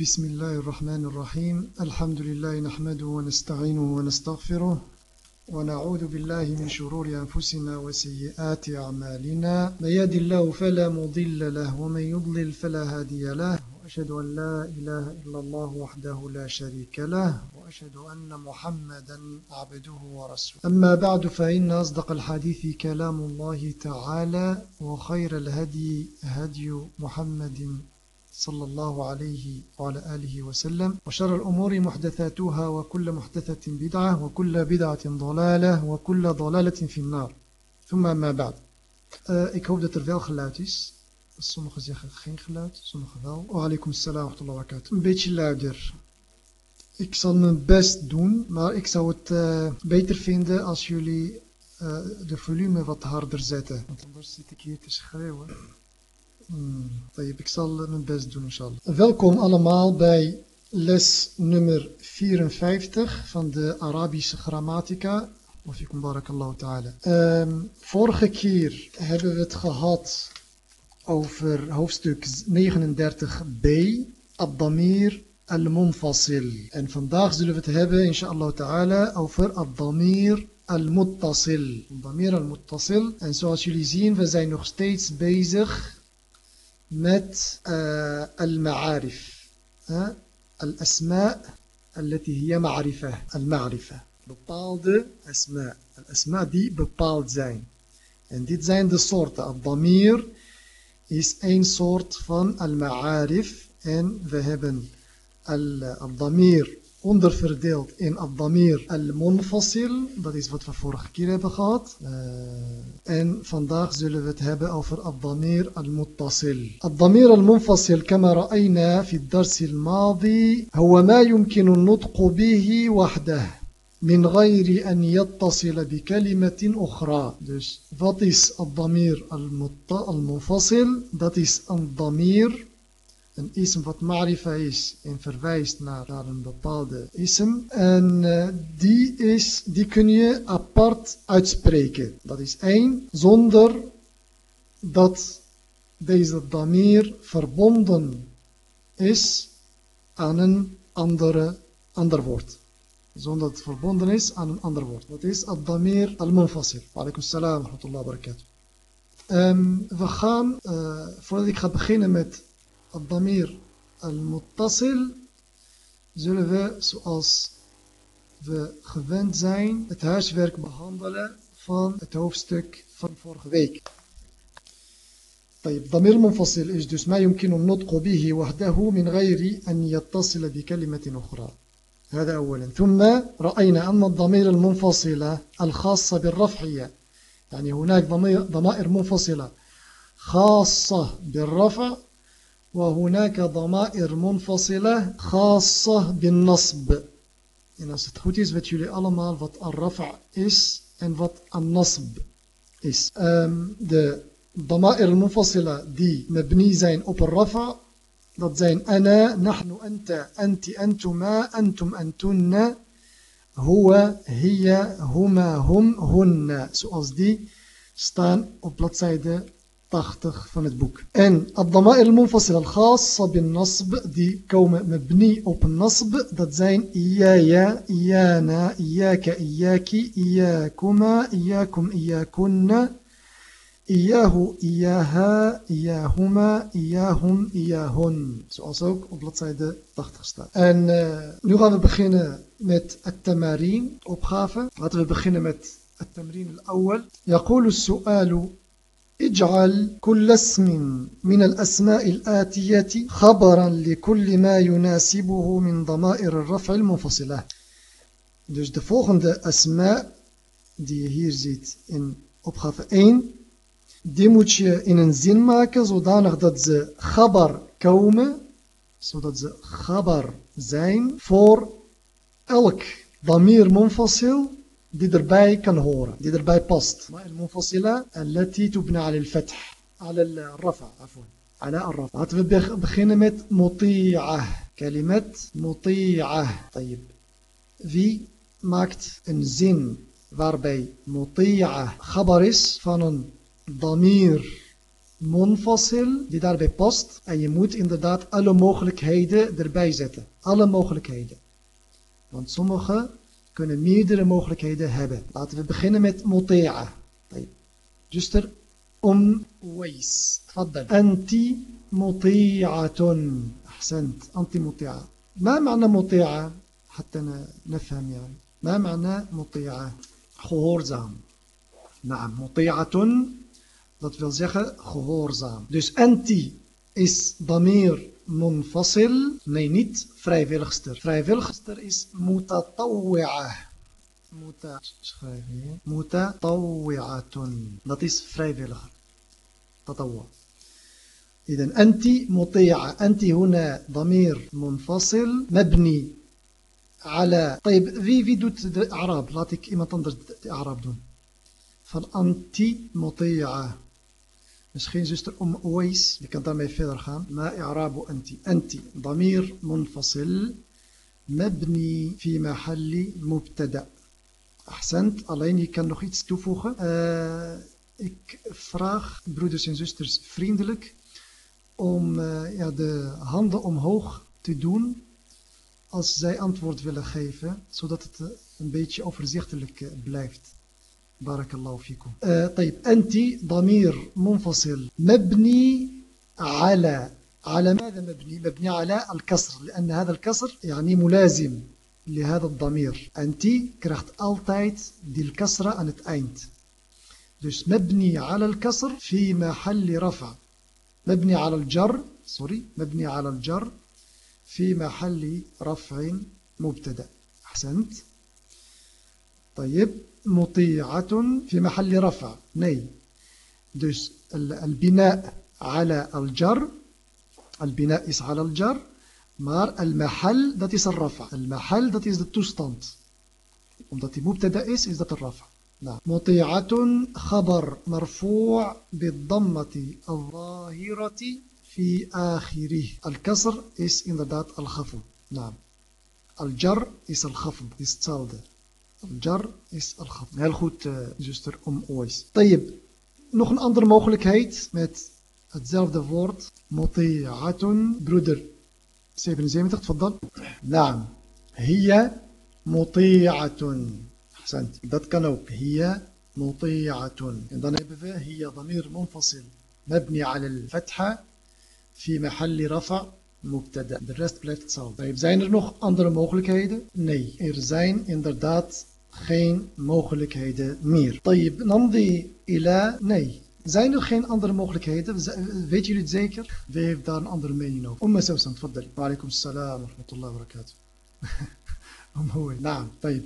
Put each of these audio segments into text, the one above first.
بسم الله الرحمن الرحيم الحمد لله نحمده ونستعينه ونستغفره ونعوذ بالله من شرور أنفسنا وسيئات أعمالنا من يهد الله فلا مضل له ومن يضلل فلا هادي له وأشهد أن لا إله إلا الله وحده لا شريك له وأشهد أن محمدا عبده ورسوله أما بعد فإن أصدق الحديث كلام الله تعالى وخير الهدي هدي محمد صلى الله عليه وعلى آله وسلم وشر الأمور محدثاتها وكل محدثة بدعة وكل بدعة ضلالة وكل ضلالة في النار ثم ما بعد uh, ik hoop dat er wel geluid is sommigen zeggen geen geluid sommigen wel wa alaikum salam wa rahmatullahi wa een beetje luider ik zal mijn best doen maar ik zou het uh, beter vinden als jullie uh, de volume wat harder zetten want anders zit ik hier te schreeuwen Hmm, ik zal mijn best doen, inshallah. Welkom allemaal bij les nummer 54 van de Arabische grammatica. Ik barakallahu ta'ala. Um, vorige keer hebben we het gehad over hoofdstuk 39b. Ad-Damir al-Munfasil. En vandaag zullen we het hebben, inshallah ta'ala, over Ad-Damir al-Muttasil. Ad-Damir al-Muttasil. En zoals jullie zien, we zijn nog steeds bezig met uh, المعارف uh, الأسماء التي هي معرفة المعرفة bepaalde asma الأسماء die bepaald zijn en dit zijn de soorten الضمير is een soort van المعارف en we hebben الضمير onderverdeeld in al-damir al-munfasil. Dat is wat we vorige keer hebben gehad. Uh, en vandaag zullen we het hebben over al-damir al-muttasil. Al-damir al-munfasil كما رأينا في الدرس الماضي هو ما يمكن النطق به وحده من غير أن يتصل بكلمة أخرى. Dus wat is al-damir al-munfasil? Dat is een damir een ism wat marifa is en verwijst naar, een bepaalde ism. En uh, die, is, die kun je apart uitspreken. Dat is één, zonder dat deze damir verbonden is aan een andere, ander woord. Zonder dat het verbonden is aan een ander woord. Dat is ad-damir al-munfasil. Alaikum salam wa rahmatullahi wa barakatuh. Um, we gaan, uh, voordat ik ga beginnen met الضمير المتصل zullen we zoals we gewend zijn het huiswerk behandelen van het hoofdstuk van vorige week. طيب ضمير منفصل إيش دوس؟ ما يمكن النطق به وحده من غير أن يتصل بكلمة أخرى. هذا أولا. ثم رأينا أن الضمير المنفصلة الخاصة بالرفعية. يعني هناك ضمائر منفصلة خاصة بالرفع وهناك ضمائر منفصلة خاصة بالنصب. إن أصدت goed is weten jullie allemaal wat الرفع is en wat النصب is de ضمائر المنفصلة دي مبني زين op الرفع dat زين أنا نحن أنت أنت أنتما أنتم أنتن هو هي هما هم هن. zoals die staan op bladzijde 80 van het boek. En الضمائر المنفصلة الخاصة بالنصب die komen مبني op النصب dat zijn إيايا إيانا إياك إياكي إياكما إياكم إياكن إياه إياها إياهما إياهم إياهن zoals ook op bladzijde 80 staat. En uh, nu gaan we beginnen met التمارين opgave. Laten we beginnen met التمرين الأول. يقول السؤال اجعل كل اسم من الأسماء الآتية خبرا لكل ما يناسبه من ضمائر الرفع المنفصلة Dus de volgende asma die je hier ziet in opgave 1, die moet je in een zin maken zodanig dat ze khabar komen, zodat ze khabar zijn voor elk damir munfasil die erbij kan horen, die erbij past. المنفصلة التي تبنى على الفتح على الرفع عفوا على الرفع laten we beginnen met مطيعة كلمة مطيعة طيب wie maakt een zin waarbij مطيعة خبر is van een damir monfasil die daarbij past. En je moet inderdaad alle mogelijkheden erbij zetten. Alle mogelijkheden. Want sommige kunnen meerdere mogelijkheden hebben. Laten we beginnen met muti'a. Juster om Uwais. تفضل أنت مطيعة أحسنت أنت مطيعة ما معنى مطيعة حتى نفهم يعني ما معنى مطيعة gehoorzaam naam muti'atun dat wil zeggen gehoorzaam dus anti is damir munfasil nee niet فرايفيلغستر فرايفيلغستر اس متطوعة. متا متطوعة. ذات اس تطوع. إذا أنت مطيعة. أنت هنا ضمير منفصل مبني على طيب في في دوت أعراب. لاتك إما تنظر أعراب دون. فالأنت مطيعة. Misschien zuster Om Oweis, je kan daarmee verder gaan. Ma i'rabu anti. Anti, damir munfasil, mabni fi mahalli mubtada. Ahsend, alleen je kan nog iets toevoegen. Uh, ik vraag broeders en zusters vriendelijk om ja, de handen omhoog te doen als zij antwoord willen geven, zodat het uh, een beetje overzichtelijk blijft. بارك الله فيكم. آه طيب أنت ضمير منفصل مبني على على ماذا مبني؟ مبني على الكسر لأن هذا الكسر يعني ملازم لهذا الضمير. أنت krijgt altijd die الكسرة het eind dus مبني على الكسر في محل رفع. مبني على الجر سوري مبني على الجر في محل رفع مبتدأ. أحسنت؟ طيب مطيعة في محل رفع ني dus البناء على الجر البناء is على الجر. maar المحل dat is الرفع. المحل dat is de toestand omdat die mubtada is is dat الرفع. نعم. مطيعة خبر مرفوع بالضمة الظاهرة في آخره. الكسر is inderdaad الخفض. نعم. الجر is الخفض is hetzelfde الجر is الخط هل خوت زوستر أم أويس طيب نخن موخلك موخلكيت مت اتزلف ده فورد مطيعة برودر سيبن زي ما تفضل نعم هي مطيعة احسنت دات كانوك هي مطيعة عندنا بفا هي ضمير منفصل مبني على الفتحة في محل رفع مبتدأ بالرست بلايت تصاوب طيب زين رنوخ أندر موخلكيت ني إرزين إندر دات geen mogelijkheden meer. Tayyib, namdi ila, nee. Zijn er geen andere mogelijkheden? Weet jullie het zeker? Wie heeft daar een andere mening over? Umma Sawsan, tfaddal. Wa alaikum salam wa rahmatullahi wa barakatuh. Omhoog, naam, tayyib.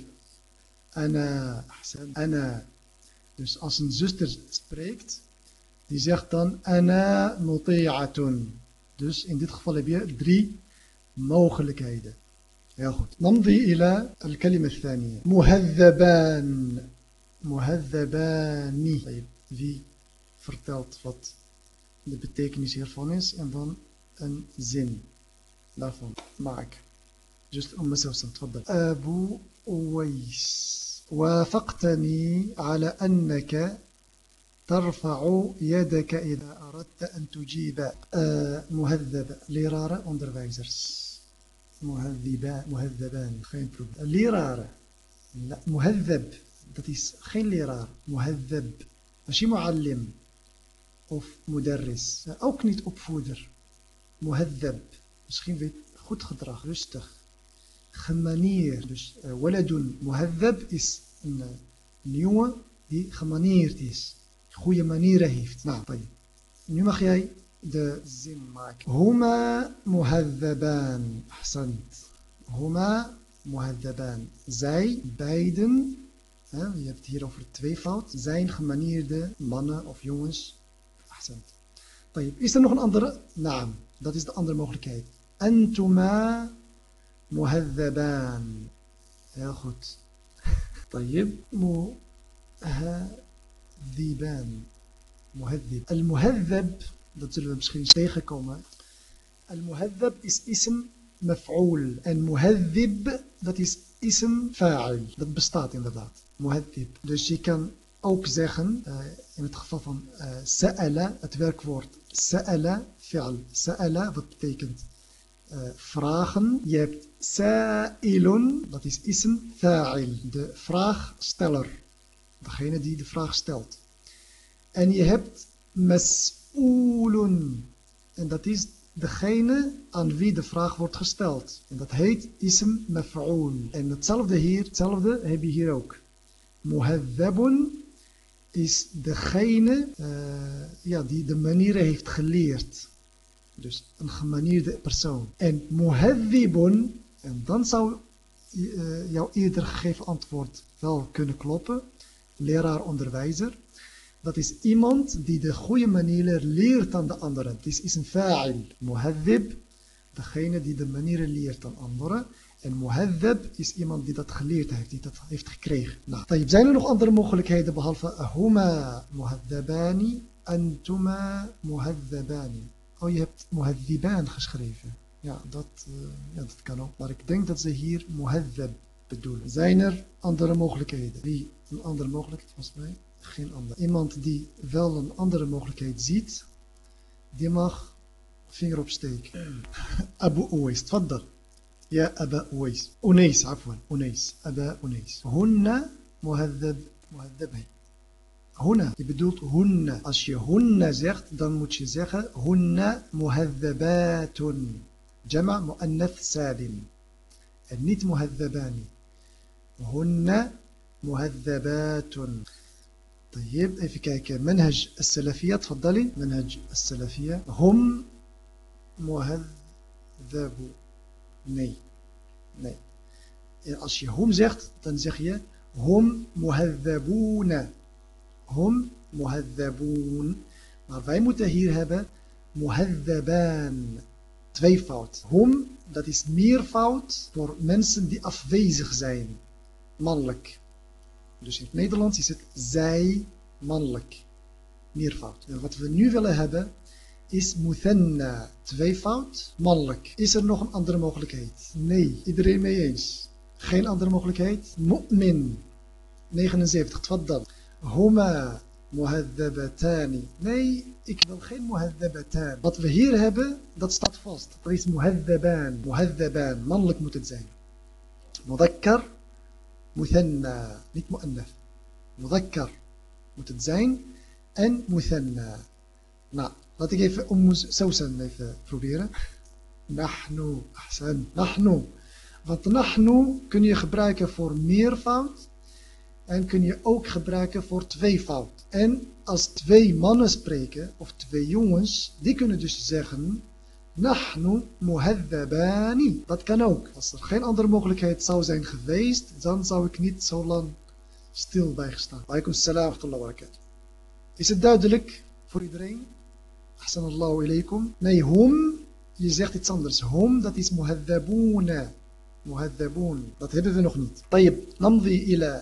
Eh, Anna, eh, Dus als een zuster spreekt, die zegt dan ana muti'atun. Dus in dit geval heb je drie mogelijkheden. يا خود. نمضي إلى الكلمة الثانية. مهذبان. مهذبان. طيب في فرتلت فت اللي بتكنيس هيرفونيس انظن ان زين لافون معك. جست أم سوسن تفضل. أبو أويس. وافقتني على أنك ترفع يدك إذا أردت أن تجيب آه، مهذب ليرارة اندرفايزرز مهذبان مهذبان خاين ليرار. لا مهذب. داتيس خاين ليرار. مهذب. ماشي معلم. أو مدرس. أو كنيت اوب فودر. مهذب. مسخين فيت خد خضرة رستخ خمانير. دوش آه، ولد. مهذب اس نيوا دي خمانير تيس خويا مانيره هيفت. نعم طيب. نيوا خياي de zin maken. Huma muhadhaban. Ahsant. Huma muhadhaban. Zij beiden, hè, je hebt het hier over tweevoud, zijn gemanierde mannen of jongens. Ahsant. Is er nog een andere naam? Dat is de andere mogelijkheid. Antuma muhadhaban. Heel goed. طيب مهذبان مهذب المهذب dat zullen we misschien tegenkomen. Al-muhadhab is ism maf'ul. En muhadhib, dat is ism fa'il. Dat bestaat inderdaad. Muhadhib. Dus je kan ook zeggen, uh, in het geval van uh, sa'ala, het werkwoord sa'ala, fi'al. Sa'ala, wat betekent uh, vragen. Je hebt sa'ilun, dat is ism fa'il, de vraagsteller. Degene die de vraag stelt. En je hebt en dat is degene aan wie de vraag wordt gesteld. En dat heet ism maf'ul. En hetzelfde hier, hetzelfde heb je hier ook. Muhadhabun is degene uh, ja, die de manieren heeft geleerd. Dus een gemanierde persoon. En muhadhibun, en dan zou uh, jouw eerder gegeven antwoord wel kunnen kloppen. Leraar, onderwijzer. Dat is iemand die de goede manieren leert aan de anderen. Het is, een fa'il. Muhadhib, degene die de manieren leert aan anderen. En muhadhab is iemand die dat geleerd heeft, die dat heeft gekregen. Nou, zijn er nog andere mogelijkheden behalve huma muhadhabani, antuma muhadhabani. Oh, je hebt muhadhiban geschreven. Ja dat, uh, ja, dat kan ook. Maar ik denk dat ze hier muhadhab bedoelen. Zijn er andere mogelijkheden? Wie een andere mogelijkheid volgens mij? Geen ander. Iemand die wel een andere mogelijkheid ziet, die mag vinger opsteken. Abu Uwais, tfaddal. Ja, Abu Uwais. Unais, afwan. Unais. Abu Unais. Hunna muhaddab muhaddabheen. Hunna. Je bedoelt hunna. Als je hunna zegt, dan moet je zeggen hunna muhaddabatun. Jama muannath salim. En niet muhaddabani. هن مهذبات طيب في كيكة منهج السلفية تفضلي. منهج السلفية هم مهذبوني. نعم. ني أشي هم زغت تنزخية هم مهذبون. هم مهذبون. نعرفين متهير هذا مهذبان. Twee fout. Hum, dat is meer fout voor mensen die afwezig zijn. Mannelijk. Dus in het Nederlands is het zij mannelijk. Meervoud. Wat we nu willen hebben is muthanna tweevoud mannelijk. Is er nog een andere mogelijkheid? Nee. Iedereen mee eens? Geen andere mogelijkheid? Mu'min. 79. Tfaddal. Huma muhaddabatani. Nee, ik wil geen muhaddabatan. Wat we hier hebben, dat staat vast. Dat is muhaddaban. Muhaddaban. Mannelijk moet het zijn. Mudakkar. Muthanna. Niet mu'annaf. Mudakkar moet het zijn. En muthanna. Nou, Laat ik even om Sausan even proberen. Nahnu, ahsan, nahnu. Want nahnu kun je gebruiken voor meervoud. En kun je ook gebruiken voor tweevoud. En als twee mannen spreken, of twee jongens, die kunnen dus zeggen... Nahnu muhadhabani. Dat kan ook. Als er geen andere mogelijkheid zou zijn geweest, dan zou ik niet zo lang stil bijgestaan. Alaikum salam wa barakatuh. Is het duidelijk voor iedereen? Ahsanallahu ilaykum. Nee, hum, je zegt iets anders. Hum, dat is muhadhaboona. Muhadhaboon. Dat hebben we nog niet. طيب, نمضي إلى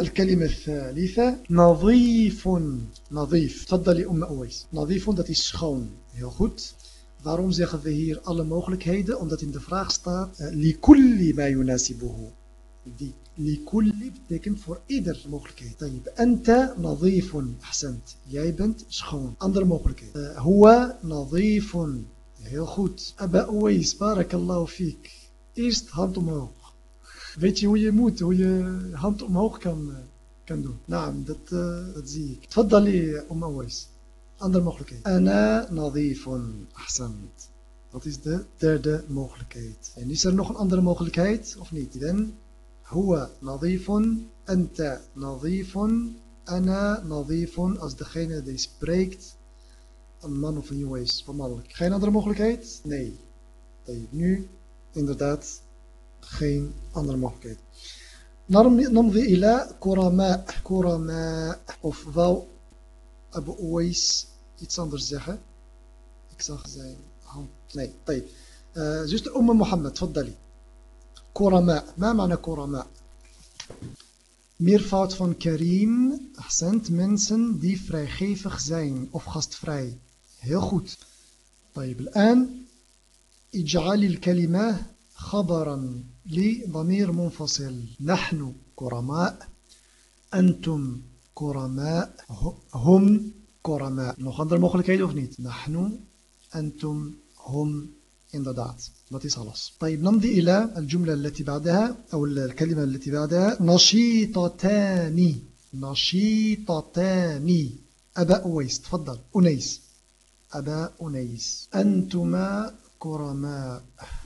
الكلمة الثالثة نظيف نظيف تفضلي أم أويس نظيف dat is schoon heel goed Waarom zeggen we hier alle mogelijkheden? Omdat in de vraag staat, eh, likulli ma yunasibuhu. Die likulli betekent voor ieder mogelijkheid. Tayyib, anta nadifun, ahsant. Jij bent schoon. Andere mogelijkheid. Eh, huwa nadifun. Heel goed. Aba Uwais, barakallahu fiek. Eerst hand omhoog. Weet je hoe je moet, hoe je hand omhoog kan, eh, kan doen? Naam, dat, uh, dat zie ik. Tfaddali, umm om andere mogelijkheid. Ana eh, nadifun. Ahsant. Dat is de derde mogelijkheid. En is er nog een andere mogelijkheid of niet? Dan huwa nadifun, anta nadifun, ana nadifun. Als degene die spreekt een man of een jongen is, mannelijk. Geen andere mogelijkheid? Nee. nee. Nu inderdaad geen andere mogelijkheid. Namdi ila kurama, kurama of wauw. Abu Uwais iets anders zeggen? Ik zag zijn hand. Nee, طيب. Uh, zuster Umm Mohammed, تفضلي. كرماء ما معنى كرماء meervoud van karim accent mensen die vrijgevig zijn of gastvrij heel goed طيب الآن اجعل الكلمة خبرا لضمير منفصل نحن كرماء أنتم كرماء هم كرماء. nog andere mogelijkheden niet نحن أنتم هم inderdaad dat is طيب نمضي إلى الجملة التي بعدها أو الكلمة التي بعدها. نشيطتان. نشيطتان. أبا أويس تفضل. أنيس. أبا أنيس. أنتما كرماء.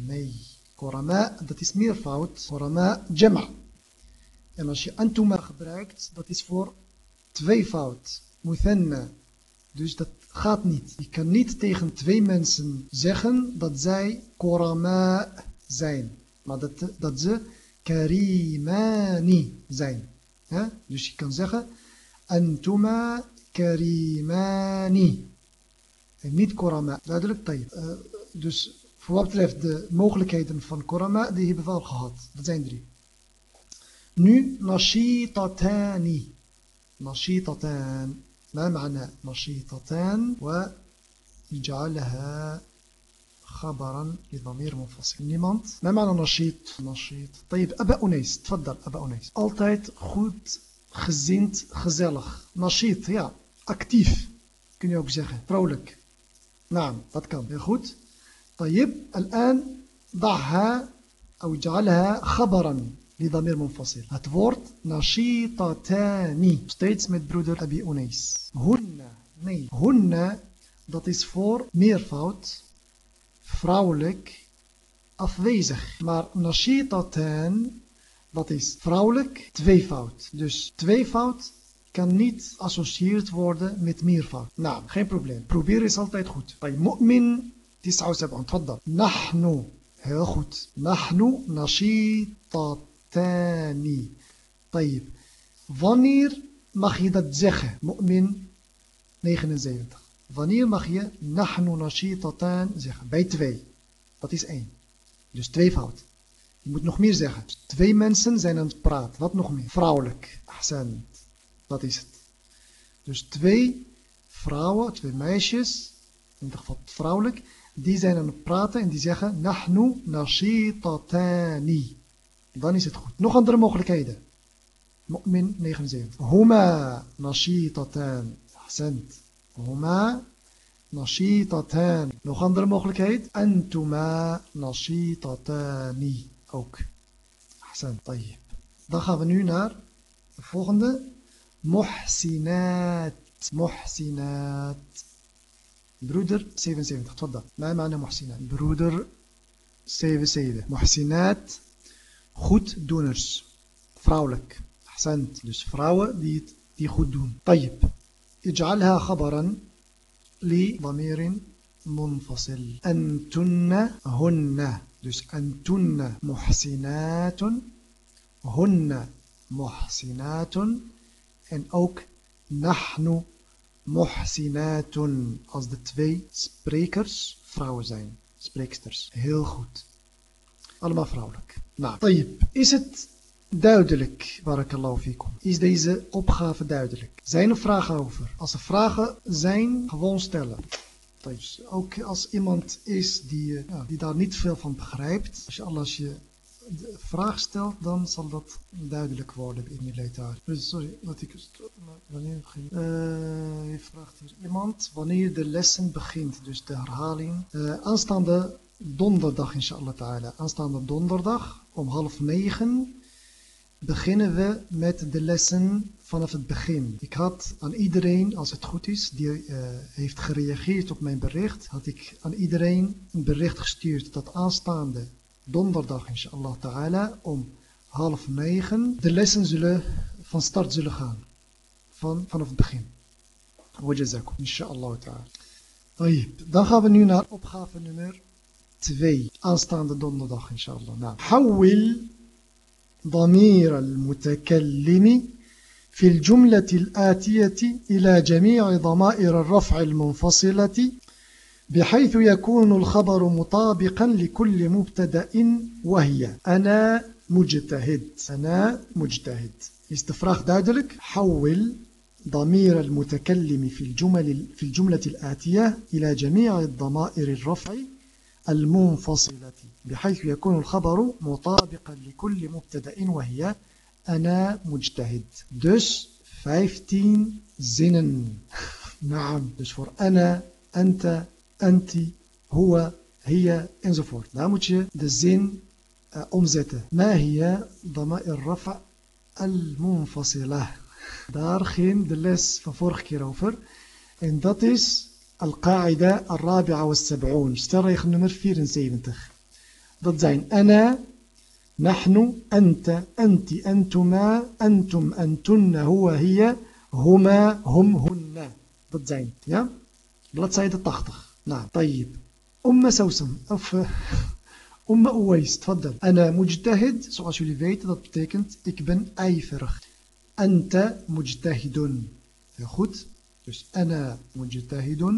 ني كرماء dat is meervoud كرماء جمع. en als je أنتما gebruikt tweevoud, muthanna. Dus dat gaat niet. Je kan niet tegen twee mensen zeggen dat zij korama zijn. Maar dat, dat ze karimani zijn. Dus je kan zeggen antuma karimani. En niet korama. Duidelijk, tijd. Eh, dus voor wat betreft de mogelijkheden van korama, die hebben we al gehad. Dat zijn drie. Nu, nashitatani. Nashitatani. ما معنى نشيطتان؟ ويجعلها خبرا لضمير منفصل. niemand ما معنى نشيط؟ نشيط. طيب أبا أنيس. تفضل أبا أنيس. altijd goed gezind gezellig نشيط ja actief kun je ook zeggen vrolijk نعم dat kan heel goed طيب الآن ضعها أو اجعلها خبرا. لضمير منفصل Het woord nashitatani. Steeds met broeder Abi Unais. Hunna. Nee. Hunna, dat is voor meervoud. Vrouwelijk. Afwezig. Maar nashitatan, dat is vrouwelijk. Tweevoud. Dus tweevoud kan niet associeerd worden met meervoud. Nou, geen probleem. Proberen is altijd goed. Bij mu'min, 79. تفضل. نحن heel goed. نحن نشيطات thani. Tayyip. Wanneer mag je dat zeggen? Mu'min 79. Wanneer mag je nahnu nashitatan zeggen? Bij twee. Dat is één. Dus twee fout. Je moet nog meer zeggen. Twee mensen zijn aan het praten. Wat nog meer? Vrouwelijk. Ahsan. Dat is het. Dus twee vrouwen, twee meisjes, in ieder geval vrouwelijk, die zijn aan het praten en die zeggen nahnu nashitatani. Dan is het goed. Nog andere mogelijkheden. Mu'min 79. Huma nashitatan. Ahsend. Huma nashitatan. Nog andere mogelijkheid. Antuma nashitatani. Ook. Ahsend. Tayyip. Dan gaan we nu naar de volgende. Muhsinat. Muhsinat. Broeder 77. Twadda. ما معنى محسنات broeder 77 محسنات goeddoeners. Vrouwelijk. Ahsant. Dus vrouwen die, het, die goed doen. طيب. اجعلها خبرا لضمير منفصل أنتن هن dus أنتن محسنات هن محسنات en ook نحن محسنات als de twee sprekers vrouwen zijn spreeksters heel goed Allemaal vrouwelijk. Nou, tayyip. Is het duidelijk, waar ik Allah over kom? Is deze opgave duidelijk? Zijn er vragen over? Als er vragen zijn, gewoon stellen. Dus ook als iemand is die, eh, die daar niet veel van begrijpt, als je, als je de vraag stelt, dan zal dat duidelijk worden in die Dus Sorry, dat ik... Wanneer ging... Uh, eh, je vraagt hier iemand wanneer de lessen begint, dus de herhaling. Uh, aanstaande donderdag inshallah ta'ala. Aanstaande donderdag om half negen beginnen we met de lessen vanaf het begin. Ik had aan iedereen, als het goed is, die uh, heeft gereageerd op mijn bericht, had ik aan iedereen een bericht gestuurd dat aanstaande donderdag inshallah ta'ala om half negen de lessen zullen van start zullen gaan. Van, vanaf het begin. Wajazakum, inshallah ta'ala. Dan gaan we nu naar opgave nummer 2 aanstaande donderdag inshallah. Nou, حول ضمير المتكلم في الجملة الآتية إلى جميع ضمائر الرفع المنفصلة بحيث يكون الخبر مطابقا لكل مبتدأ وهي أنا مجتهد. أنا مجتهد. استفراغ دادلك. حول ضمير المتكلم في الجمل في الجملة الآتية إلى جميع الضمائر الرفع المنفصلة بحيث يكون الخبر مطابقا لكل مبتدأ وهي أنا مجتهد. دوس فايفتين زنن نعم دوس فور أنا أنت أنت هو هي انزفورت لا تشي دزين آه، أمزته ما هي ضمائر الرفع المنفصلة؟ دار خين دلس ففورخ كيروفر إن داتيس القاعدة الرابعة والسبعون. اشتريخ نمر فيرن سيبنتخ ضد زين أنا نحن أنت أنت أنتما أنتم أنتن هو هي هما هم هن. ضد زين يا؟ بلد سايد الطخطخ نعم طيب. أم سوسم أف. أم أويس تفضل. أنا مجتهد سؤال شو لفيت ضد بتاكنت إكبن أي فرخ. أنت مجتهد. يا خد Dus ana mujtahidun.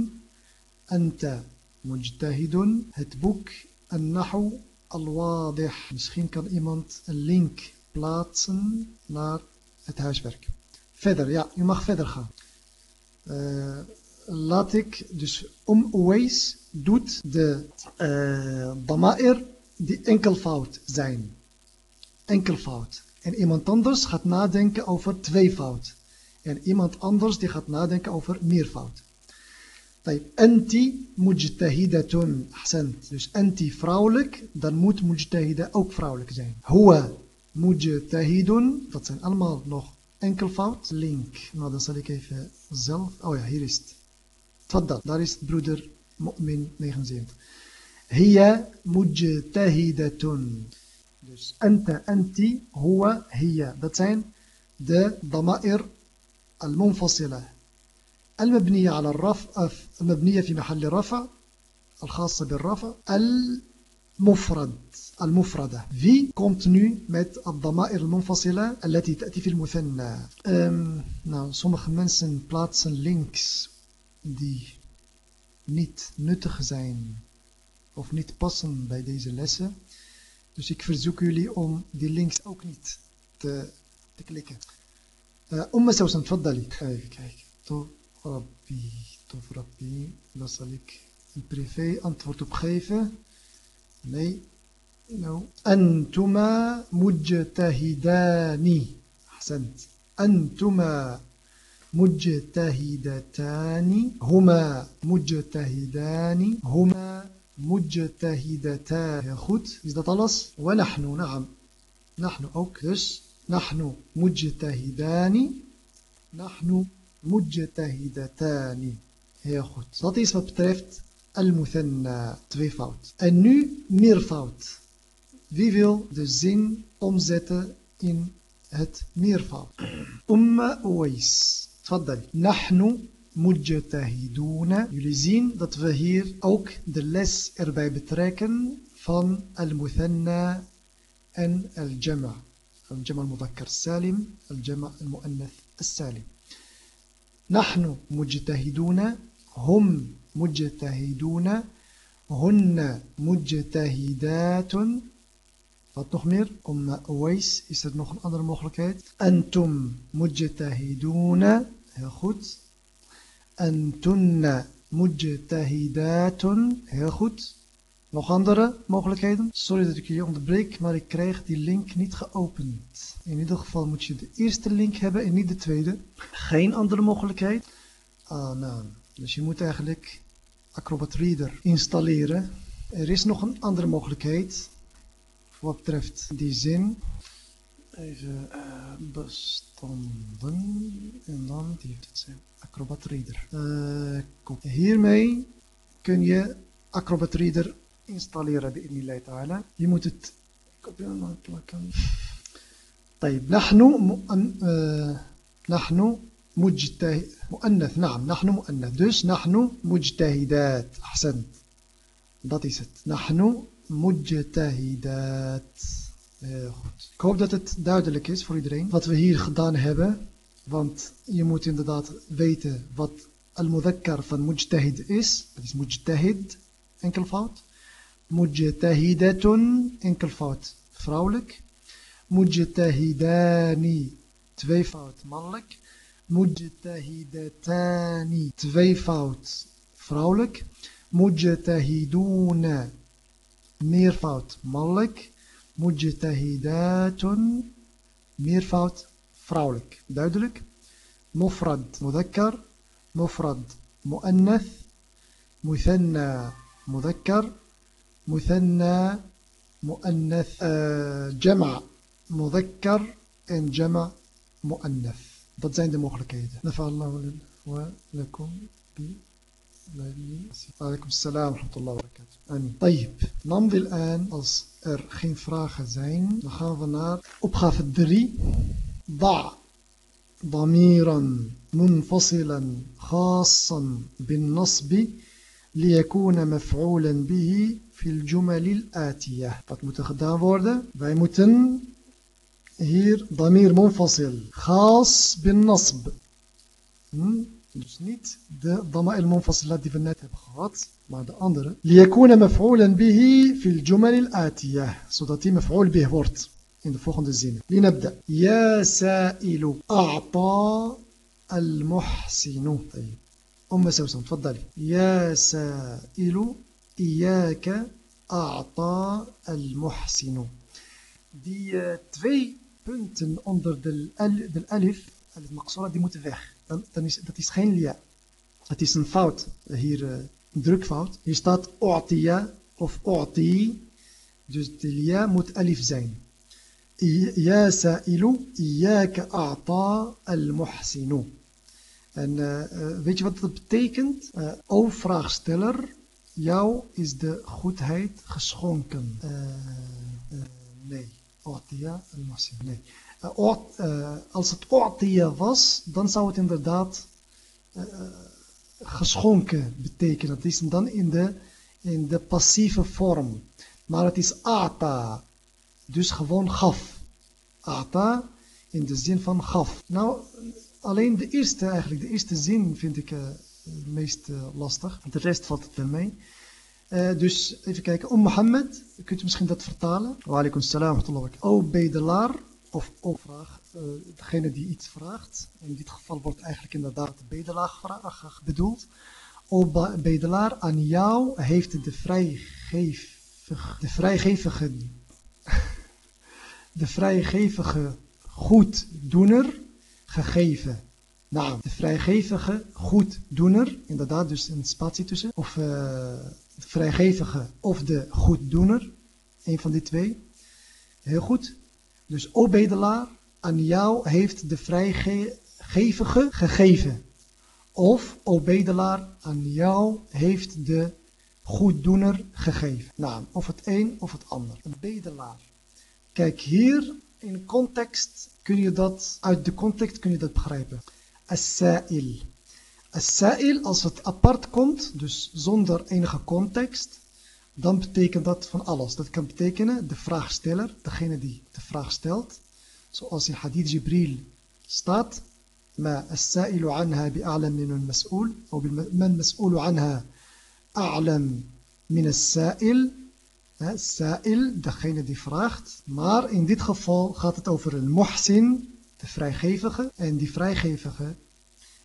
Anta mujtahidun. Het boek An-Nahu al-Wadih. Misschien kan iemand een link plaatsen naar het huiswerk. Verder, ja, je mag verder gaan. Uh, laat ik, dus om Uwais doet de uh, dama'ir die enkelvoud zijn. Enkelvoud. En iemand anders gaat nadenken over tweevoud. En iemand anders die gaat nadenken over meervoud. Anti mujtahidatun. Ahsant. Dus anti vrouwelijk, dan moet mujtahida ook vrouwelijk zijn. Huwa mujtahidun. Dat zijn allemaal nog enkelvoud. Link. Nou, dan zal ik even zelf... Oh ja, hier is het. Tfaddal. Daar is broeder Mu'min 79. Hiya mujtahidatun. Dus anta, anti, huwa, hiya. Dat zijn de dama'ir al-munfasila. المبنية على الرفع المبنية في محل رفع الخاصة بالرفع المفرد المفردة في komt nu met الضمائر المنفصلة التي تأتي في المثنى um, nou, sommige mensen plaatsen links die niet nuttig zijn of niet passen bij deze lessen. Dus ik verzoek jullie om die links ook niet te, te klikken. أم سوسن تفضلي. هيك هيك طب ربي طب ربي لصلك البريفي ik in privé antwoord أنتما مجتهدان. أحسنت. أنتما مجتهدتان. هما مجتهدان. هما مجتهدتان. يا خوت إذا alles ونحن نعم. نحن أوكس Nahnu mujtahidani. Nahnu mujtahidatani. Heel goed. Dat is wat betreft al-muthanna, fout. En nu meervoud. Wie wil de zin omzetten in het meervoud? Umma Uwais. Tfaddal. Nahnu mujtahiduna. Jullie zien dat we hier ook de les erbij betrekken van al-muthanna en al-jama'. الجمع المذكر السالم الجمع المؤنث السالم. نحن مجتهدون هم مجتهدون هن مجتهدات. فتخمر أم أويس إسر نخل أنر مخلقات أنتم مجتهدون هيخوت أنتن مجتهدات هيخوت Nog andere mogelijkheden? Sorry dat ik jullie onderbreek, maar ik krijg die link niet geopend. In ieder geval moet je de eerste link hebben en niet de tweede. Geen andere mogelijkheid. Ah, nou. Dus je moet eigenlijk Acrobat Reader installeren. Er is nog een andere mogelijkheid wat betreft die zin. Even uh, bestanden en dan die heeft het zijn Acrobat Reader. Uh, Hiermee kun je Acrobat Reader installeren bij Inilay Ta'ala. Je moet het en plakken. طيب نحن نحن مجتهد مؤنث نعم نحن مؤنث dus نحن مجتهدات أحسنت dat نحن. Heel goed. Ik hoop dat het duidelijk is voor iedereen wat we hier gedaan hebben. Want je moet inderdaad weten wat al-mudhakkar van mujtahid is. Dat is mujtahid, enkelvoud. Mujtahidatun, enkelvoud, vrouwelijk. Mujtahidani, tweevoud, mannelijk. Mujtahidatani, tweevoud, vrouwelijk. Mujtahiduna, meervoud mannelijk, mujtahidatun, meervoud vrouwelijk. Duidelijk? مفرد مذكر مفرد مؤنث مثنى مذكر مثنى مؤنث جمع مذكر en جمع مؤنث. dat zijn de mogelijkheden نفع الله ولكم عليكم السلام ورحمة الله وبركاته. آمين. طيب نمضي الآن als er geen vragen zijn dan gaan we naar opgave 3 ضع ضميرا منفصلا خاصا بالنصب. ليكون مفعولا به في الجمل الآتية. Wij ضمير منفصل. خاص بالنصب. Dus niet de ضمائر المنفصلة die we net hebben gehad ليكون مفعولا به في الجمل الآتية. Zodat مفعول به wordt in de volgende لنبدأ. يا سائل أعطى المحسن. طيب. أم سوسن تفضلي يا سائل إياك أعطى المحسن uh, twee punten onder de, de alif, maqsura, die moeten weg. Dan, dan is, dat is geen lia. Het is een fout, hier uh, een drukfout. Hier staat u'tiya of u'ti. Dus de lia moet alif zijn. Ya sa'ilu, iyaka a'ta al-muhsinu. En uh, weet je wat dat betekent? Uh, o vraagsteller, jou is de goedheid geschonken. Nee, O'tiya al-Muhsin. Nee. als het O'tiya was, dan zou het inderdaad geschonken betekenen. Het is dan in de, in de passieve vorm. Maar het is A'ta, dus gewoon gaf. A'ta in de zin van gaf. Nou, alleen de eerste eigenlijk, de eerste zin vind ik uh, het meest uh, lastig. De rest valt het wel mee. Uh, dus even kijken. Om Mohammed, kunt u misschien dat vertalen? Wa alaikum salam wa O bedelaar, of o vraag, degene die iets vraagt. In dit geval wordt eigenlijk inderdaad de bedelaar bedoeld. O bedelaar, aan jou heeft de vrijgevige, de vrijgevige, de vrijgevige goeddoener gegeven. Nou, de vrijgevige goeddoener, inderdaad, dus een spatie tussen. Of uh, vrijgevige of de goeddoener, een van die twee. Heel goed. Dus o bedelaar, aan jou heeft de vrijgevige gegeven. Of o bedelaar, aan jou heeft de goeddoener gegeven. Nou, of het een of het ander. Een bedelaar. Kijk, hier in context kun je dat, uit de context kun je dat begrijpen. As-sa'il. As-sa'il, als het apart komt, dus zonder enige context, dan betekent dat van alles. Dat kan betekenen de vraagsteller, degene die de vraag stelt. Zoals in Hadith Jibril staat. ما السائل عنها بأعلم من المسؤول أو من المسؤول عنها أعلم من السائل Sa'il, degene die vraagt. Maar in dit geval gaat het over een muhsin, de vrijgevige. En die vrijgevige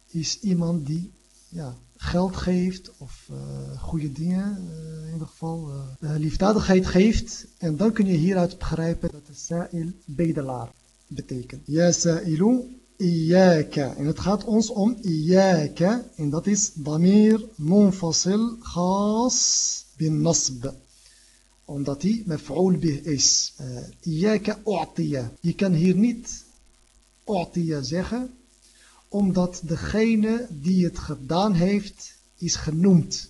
is iemand die ja, geld geeft of uh, goede dingen, uh, in ieder geval uh, liefdadigheid geeft. En dan kun je hieruit begrijpen dat de Sa'il bedelaar betekent. Ja Sa'ilu iyaka. En het gaat ons om iyaka. En dat is damir munfasil khas bin nasb omdat hij mef'ul bih is. Iyaka u'tiya. Je kan hier niet u'tiya zeggen, omdat degene die het gedaan heeft, is genoemd.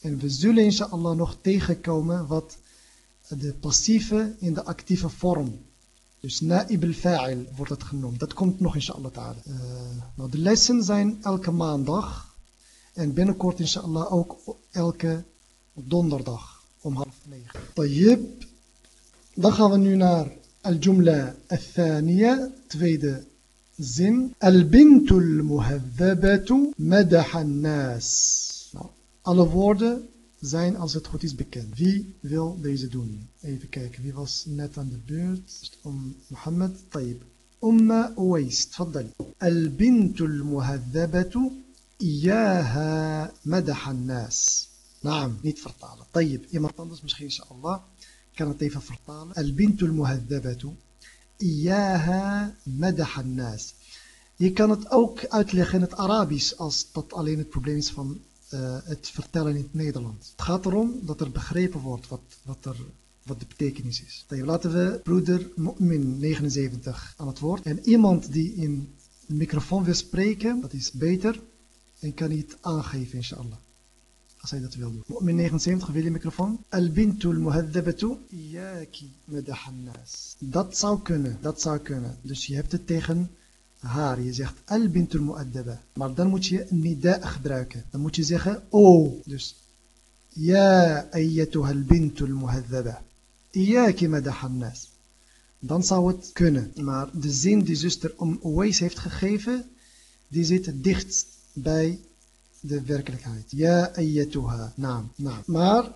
En we zullen inshallah nog tegenkomen wat de passieve in de actieve vorm. Dus na'ib al-fa'il wordt het genoemd. Dat komt nog inshallah ta'ala. Uh, nou, de lessen zijn elke maandag. En binnenkort inshallah ook elke donderdag. Om half negen. طيب. Dan gaan we nu naar al-jumla al-thaniya, tweede zin. Al-bintu al-muhaddabatu madaha nas. Nou, alle woorden zijn als het goed is bekend. Wie wil deze doen? Even kijken, wie was net aan de beurt? Om Mohammed. طيب. أم أويس تفضلي البنت المهذبة إياها مدح الناس Naam, niet vertalen. Tayyib, iemand anders misschien inshallah kan het even vertalen. Al-bintul muhaddabatu. Iyaha madaha nas. Je kan het ook uitleggen in het Arabisch als dat alleen het probleem is van uh, het vertellen in het Nederlands. Het gaat erom dat er begrepen wordt wat, wat, er, wat de betekenis is. Laten we broeder Mu'min 79 aan het woord. En iemand die in de microfoon wil spreken, dat is beter. En kan hij het aangeven, inshallah. Als hij dat wil doen. Mu'min 79, wil je microfoon? Al-bintul muhaddabatu iyaki. Dat zou kunnen, dat zou kunnen. Dus je hebt het tegen haar. Je zegt al-bintul. Maar dan moet je nida gebruiken. Dan moet je zeggen o. Dus ja ayyatuha al-bintul muhaddaba. Iyaki. Dan zou het kunnen. Maar de zin die zuster om heeft gegeven, die zit dichtst bij de werkelijkheid. Ja, ayyatuha, naam, naam. Maar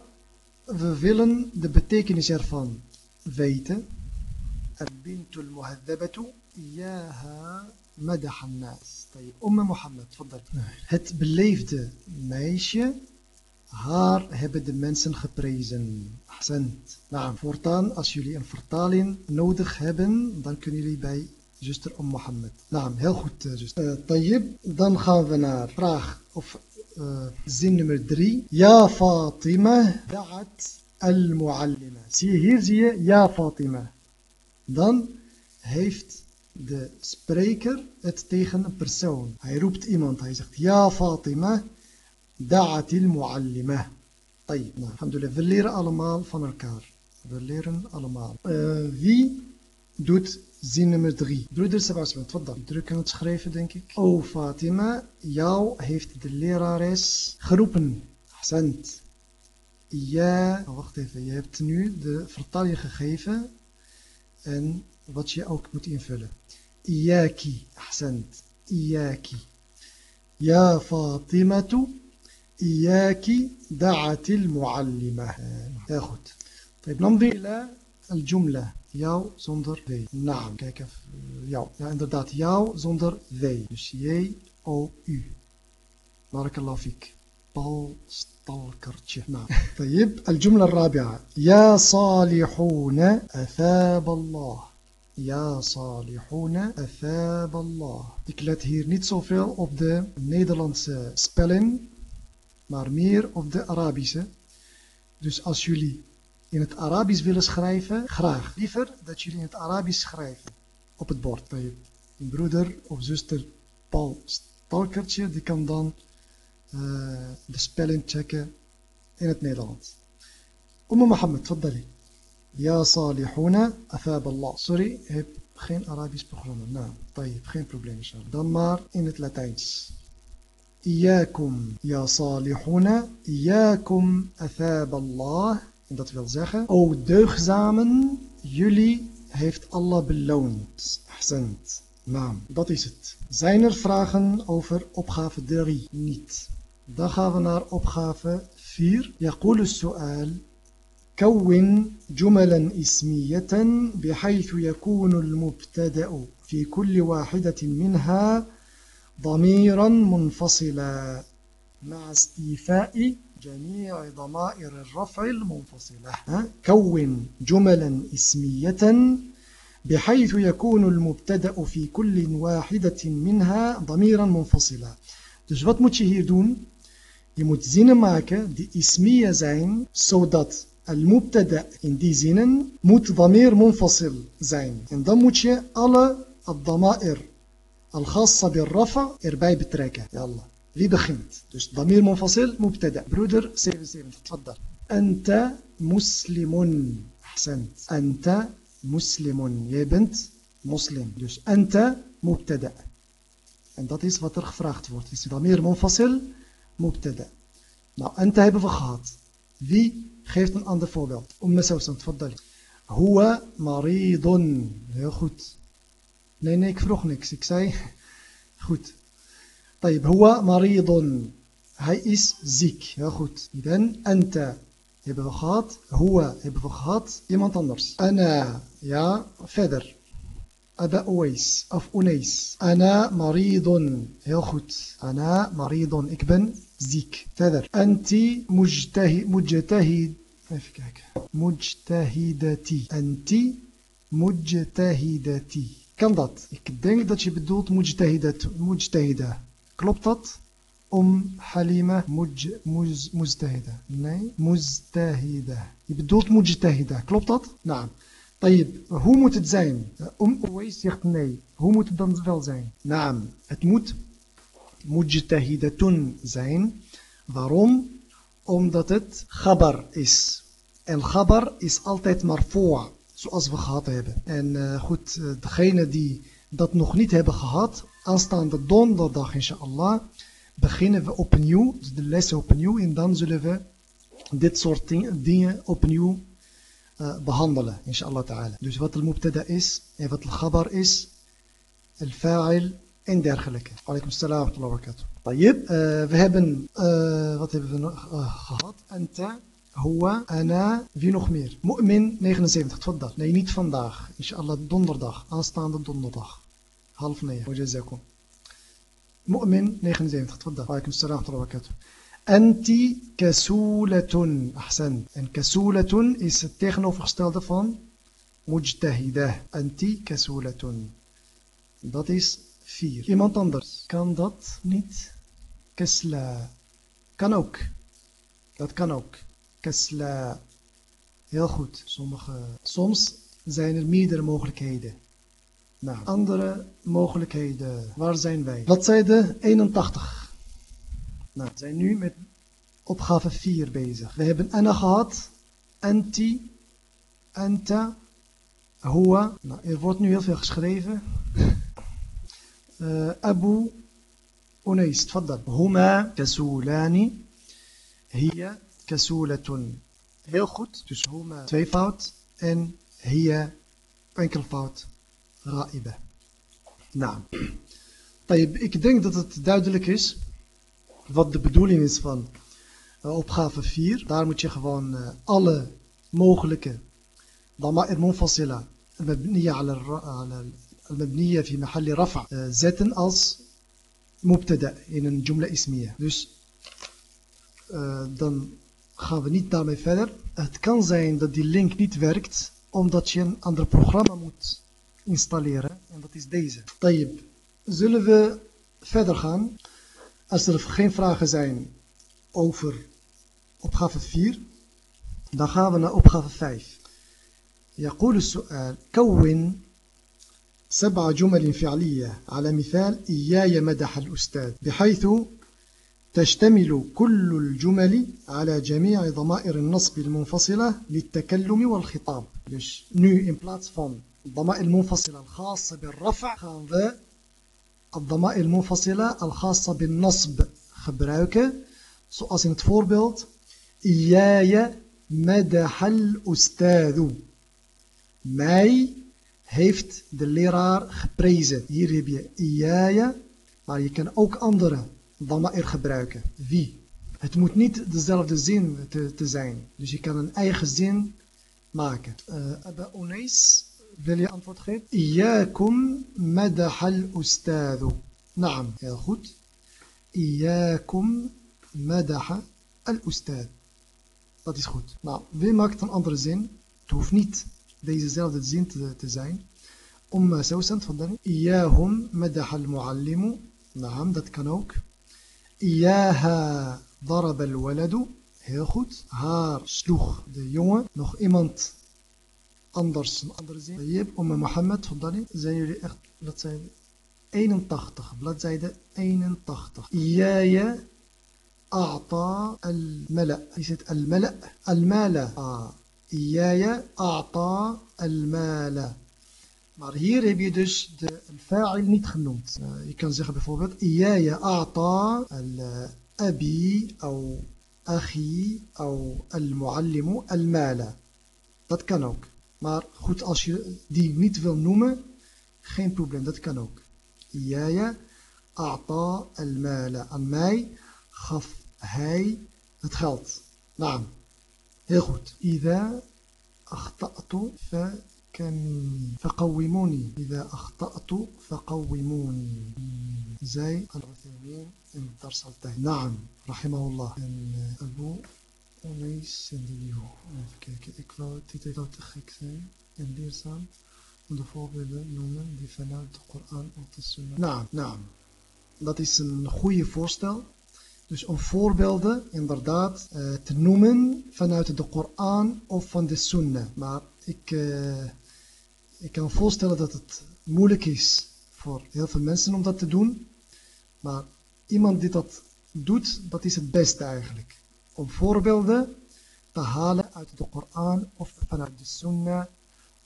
we willen de betekenis ervan weten. Al-bintul muhaddabatu, yaha madaha naas. muhammad Het beleefde meisje, haar hebben de mensen geprezen. Ahsend. naam voortaan, als jullie een vertaling nodig hebben, dan kunnen jullie bij zuster Om Mohammed. Naam, heel goed eh, zuster. Eh, Tayyib, dan gaan we naar vraag of eh, zin nummer 3. Ja Fatima da'at al-muallima. Zie je hier, zie je, ja Fatima. Dan heeft de spreker het tegen een persoon. Hij roept iemand, hij zegt ja Fatima da'at al-muallima. Tayyib, nou, alhamdulillah, we leren allemaal van elkaar. We leren allemaal. Wie doet zin nummer 3? Broeder Sebastian, wat dan? Druk aan het schrijven, denk ik. Oh Fatima, jou heeft de lerares geroepen. Ahsend. Ja, oh, wacht even, je hebt nu de vertaling gegeven en wat je ook moet invullen. Iyaki, ahsant, iyaki. Ja Fatimatu, iyaki da'atil muallima. Heel goed. طيب نمضي إلى الجملة jou zonder w. Naam. Kijk even. Jou. Ja, inderdaad. Jou zonder w. Dus J, O, U. Barakallah fik. Paul stalkertje. Nou. طيب الجملة الرابعة. يا صالحون أثاب الله. Ja salihuna athab Allah. Ik let hier niet zoveel op de Nederlandse spelling, maar meer op de Arabische. Dus als jullie in het Arabisch willen schrijven, graag. Liever dat jullie in het Arabisch schrijven op het bord. Bij je broeder of zuster Paul Stalkertje, die kan dan uh, de spelling checken in het Nederlands. Umma Mohammed, tfaddali. Ja salihuna, afab Allah. Sorry, heb geen Arabisch programma. Nou, tayyip, geen probleem. Dan maar in het Latijns. Iyakum, ya salihuna, iyakum afab Allah. En dat wil zeggen, o deugzamen, jullie heeft Allah beloond. Ahsend. Naam, dat is het. Zijn er vragen over opgave 3? Niet. Dan gaan we naar opgave 4. يقول السؤال كون جملا اسمية بحيث يكون المبتدأ في كل واحدة منها ضميرا منفصلا مع استيفاء جميع ضمائر الرفع المنفصلة كون جملا اسمية بحيث يكون المبتدأ في كل واحدة منها ضميرا منفصلا Dus wat moet je hier doen? Je moet zinnen maken die ismiya zijn, zodat al-mubtada in die zinnen moet damir munfasil zijn. En dan moet je alle al-dama'ir al-khassa bil-rafa erbij betrekken. Ja Allah. Wie begint? Dus damir munfasil, mubtada. Broeder 77, tfaddal. Anta muslimun. Ahsant. Anta muslimun. Jij bent moslim. Dus anta mubtada. En dat is wat er gevraagd wordt. Is damir munfasil, mubtada. Nou, anta hebben we gehad. Wie geeft een ander voorbeeld? Umm Sawsan, tfaddali. Huwa maridun. Heel goed. Nee, nee, ik vroeg niks. Ik zei, goed. طيب هو مريض. هاي إس زيك يا خد إذن أنت إبفخات هو إبفخات إيمان تندرس. أنا يا فدر أبا أويس أف أونيس. أنا مريض يا خد أنا مريض إكبن زيك. فدر أنت مجتهد مجتهد. مجتهدتي. أنت مجتهدتي. كم ضد؟ إكدنك دا تشي بدوط مجتهدة مجتهدة. Klopt dat? Om Halima muj. Nee, mujtahida. Je bedoelt mujtahida. Klopt dat? Nou. Tayyip, hoe moet het zijn? Eh, om Uwais zegt nee. Hoe moet het dan wel zijn? Naam, het moet mujtahidatun zijn. Waarom? Omdat het gabar is. En gabar is altijd maar voor, zoals we gehad hebben. En eh, goed, eh, degene die dat nog niet hebben gehad, aanstaande donderdag inshallah, beginnen we opnieuw, dus de lessen opnieuw. En dan zullen we dit soort dingen opnieuw uh, behandelen, inshallah ta'ala. Dus wat de mubtada is en wat de gabar is, al-fa'il en dergelijke. Alaikum salam wa barakatuh. طيب uh, we hebben, uh, wat hebben we nog uh, gehad? Anta, huwa, ana, wie nog meer? Mu'min 79, tfaddal. Nee, niet vandaag. Inshallah donderdag, aanstaande donderdag. Half negen. Wajazakum. Mu'min 79, tfaddal. Alaikum salam wa barakatuh. Anti kasulatun. Ahsan. En kasulatun is het tegenovergestelde van mujtahidah. Anti kasulatun. Dat is 4. Iemand anders. Kan dat niet? Kesla. Kan ook. Dat kan ook. Kesla. Heel goed. Sommige, soms zijn er meerdere mogelijkheden. Nou. andere mogelijkheden. Waar zijn wij? Bladzijde 81. Nou, we zijn nu met opgave 4 bezig. We hebben anna gehad, anti, anta, Hua. Nou, er wordt nu heel veel geschreven. uh, Abu Unais, Tfaddad. Huma kasulani, hiya kasulatun. Heel goed, dus huma tweevoud en hiya fout ra'ibe. Nou, ik denk dat het duidelijk is wat de bedoeling is van eh, opgave 4. Daar moet je gewoon eh, alle mogelijke dama'ir munfasila al-mabniya fi mahalli rafa eh, zetten als mubtada in een jumla ismiya. Dus dan gaan we niet daarmee verder. Het kan zijn dat die link niet werkt omdat je een ander programma moet installeren en dat is deze. Tayyip. Zullen we verder gaan? Als er geen vragen zijn over opgave 4, dan gaan we naar opgave 5. يقول السؤال كون سبع جمل فعلية على مثال إياي مدح الأستاذ بحيث تشتمل كل الجمل على جميع ضمائر النصب المنفصلة للتكلم والخطاب dus nu in plaats van الضمائر المنفصلة الخاصة بالرفع gaan we الضمائر المنفصلة الخاصة بالنصب gebruiken zoals in het voorbeeld إياي مدح الأستاذ mij heeft de leraar geprezen. Hier heb je iyaya, maar je kan ook andere dama'ir gebruiken. Wie? Het moet niet dezelfde zin te, te zijn. Dus je kan een eigen zin maken. Uh, Abba Unais, wil je antwoord geven? Iyakum madahal ustadu. Naam, heel goed. Iyakum madaha al ustad. Dat is goed. Nou, wie maakt een andere zin? Het hoeft niet dezezelfde zin te, te zijn. Om Sousan, تفضلي إياهم مدح المعلم نعم dat kan ook إياها ضرب الولد heel goed haar sloeg de jongen nog iemand anders een andere zin je hebt om Mohammed تفضلي zijn jullie echt bladzijde 81 bladzijde 81 إياي أعطى الملأ het الملأ المال آه إياي أعطى المال Maar hier heb je dus de fa'il niet genoemd. Uh, je kan zeggen bijvoorbeeld إياي أعطى الأبي أو أخي أو المعلم المال. Dat kan ook. Maar goed, als je die niet wil noemen, geen probleem, dat kan ook. إياي أعطى المال. Aan mij gaf hij het geld. Naam. Heel goed. إذا أخطأت فكميني فقوموني إذا أخطأت فقوموني زي العثيمين dars altijd. Naam, rahimahullah. En uh, Abu Unais en de Livo. Even kijken, ik wou niet even te gek zijn en leerzaam. de voorbeelden noemen die vanuit de Koran of de Sunnah. Nou, nou, dat is een goede voorstel. Dus om voorbeelden inderdaad uh, te noemen vanuit de Koran of van de Sunnah. Maar ik, uh, ik kan voorstellen dat het moeilijk is voor heel veel mensen om dat te doen. Maar iemand die dat doet, dat is het beste eigenlijk. Om voorbeelden te halen uit de Koran of vanuit de Sunnah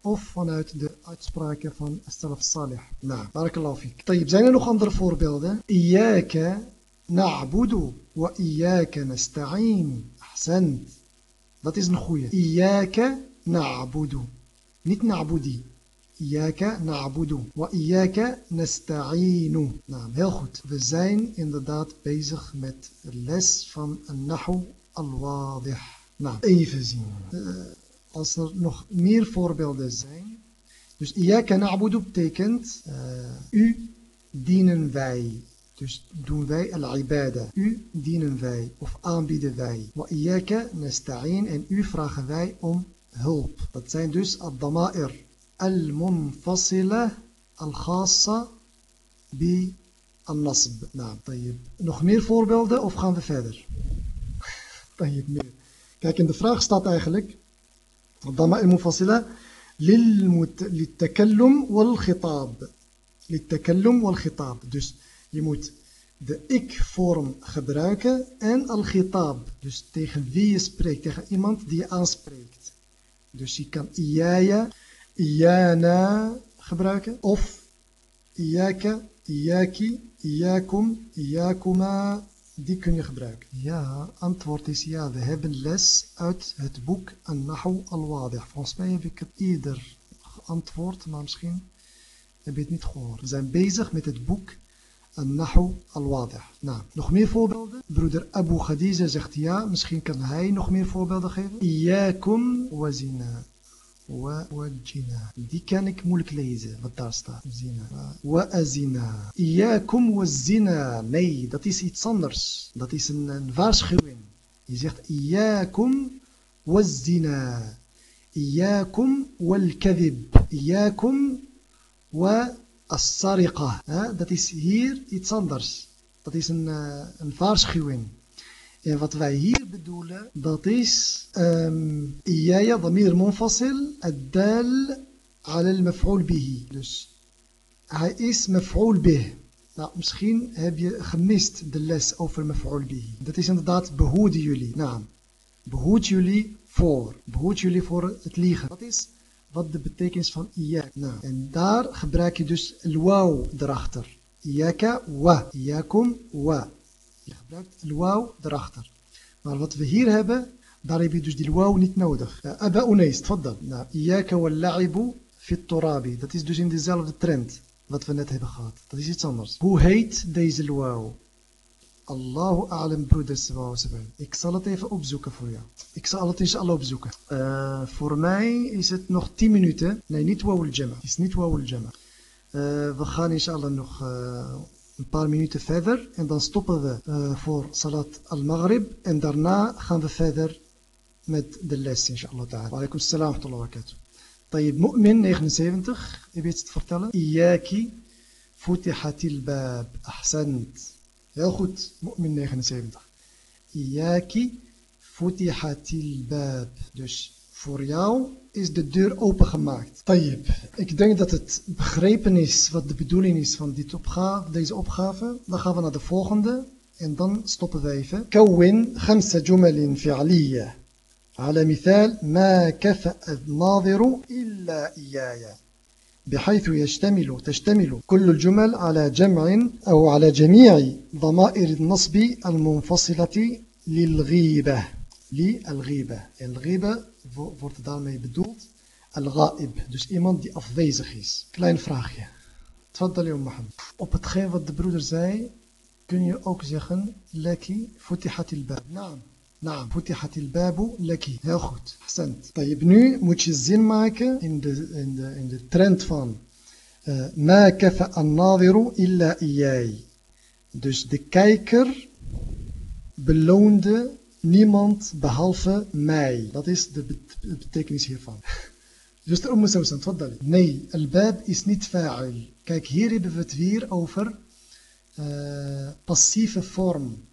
of vanuit de uitspraken van Salaf Salih. Nou, barakallahu fik. Tayyip, zijn er nog andere voorbeelden? Iyaka na'budu wa iyaka nasta'in. Ahsant. Dat is een goeie. Iyaka na'budu. Niet na'budi. Iyaka na'budu. Wa iyaka nasta'inu. Nou, heel goed. We zijn inderdaad bezig met de les van Nahu al-Wadih. Nou, even zien. Uh, als er nog meer voorbeelden zijn. Dus iyaka na'budu betekent uh, u dienen wij. Dus doen wij al-ibada. U dienen wij of aanbieden wij. Wa iyaka nasta'in en u vragen wij om hulp. Dat zijn dus ad-dama'ir. Al-munfasila al-khassa bi al-nasb. Nou. Nog meer voorbeelden of gaan we verder? tayyib, meer. Kijk, in de vraag staat eigenlijk الضمائر المنفصلة للتكلم والخطاب للتكلم والخطاب dus je moet de ik-vorm gebruiken en al-khitab dus tegen wie je spreekt tegen iemand die je aanspreekt dus je kan iyaya iyana gebruiken of iyaka iyaki iyakum iyakuma die kun je gebruiken? Ja, antwoord is ja. We hebben les uit het boek An-Nahu al-Wadih. Volgens mij heb ik het eerder geantwoord, maar misschien heb je het niet gehoord. We zijn bezig met het boek An-Nahu al-Wadih. Nou, nog meer voorbeelden? Broeder Abu Khadija zegt ja. Misschien kan hij nog meer voorbeelden geven. Iyakum wazina. و ووجنا دي كان كمولك ليزا بالدار ستا زينا وازنا إياكم والزنا مي داتي سيت سانرس داتي سن نفاس خوين يزيغت إياكم والزنا إياكم والكذب. إياكم والسرقة. داتي سهير يتسندرس داتي سن نفاس خوين En wat wij hier bedoelen, dat is ehm, Iyaya, damir Monfasil ad-dal al al-maf'ul bihi. Dus hij is maf'ul bihi. Nou, misschien heb je gemist de les over maf'ul bihi. Dat is inderdaad behoeden jullie. Nou, behoed jullie voor. Behoed jullie voor het liegen. Dat is wat de betekenis van iyak. Nou, en daar gebruik je dus de waw erachter. Iyaka wa. Iyakum wa. Je gebruikt el waw erachter. Maar wat we hier hebben, daar heb je dus die waw niet nodig. Aba Unais, tfaddal. Iyaka wal la'ibu fit turabi. Dat is dus in dezelfde trend wat we net hebben gehad. Dat is iets anders. Hoe heet deze waw? Allahu a'lam broeders. Ik zal het even opzoeken voor jou. Ik zal het inshallah opzoeken. Uh, voor mij is het nog 10 minuten. Nee, niet waw al-jama. Het is niet waw al-jama. Uh, we gaan inshallah nog... een paar minuten verder en dan stoppen we uh, voor Salat al-Maghrib en daarna gaan we verder met de les inshallah ta'ala. Wa alaikum salam wa barakatuh. طيب مؤمن 79 je weet het vertellen إياكي فتحت الباب أحسنت heel goed مؤمن 79 إياكي فتحت الباب dus voor jou is de deur opengemaakt. Tayyip, ik denk dat het begrepen is wat de bedoeling is van dit opgave, deze opgave. Dan gaan we naar de volgende en dan stoppen we even. كون خمس جمل فعلية على مثال ما كفأ الناظر إلا إياي بحيث يشتمل تشتمل كل الجمل على جمع أو على جميع ضمائر النصب المنفصلة للغيبة للغيبة الغيبة wordt daarmee bedoeld al-ghaib, dus iemand die afwezig is. Klein vraagje. Op hetgeen wat de broeder zei, kun je ook zeggen, laki futihat il-bab. Naam. Naam. Futihat il-babu laki. Heel goed. Accent. Nu moet je zin maken in de, in de, in de trend van ma kafa an-nadiru illa iyai. Dus de kijker beloonde niemand behalve mij. Dat is de betekenis hiervan. Zuster Umm Sousan, tfaddali. Nee, al-bab is niet fa'il. Kijk, hier hebben we het weer over uh, passieve vorm.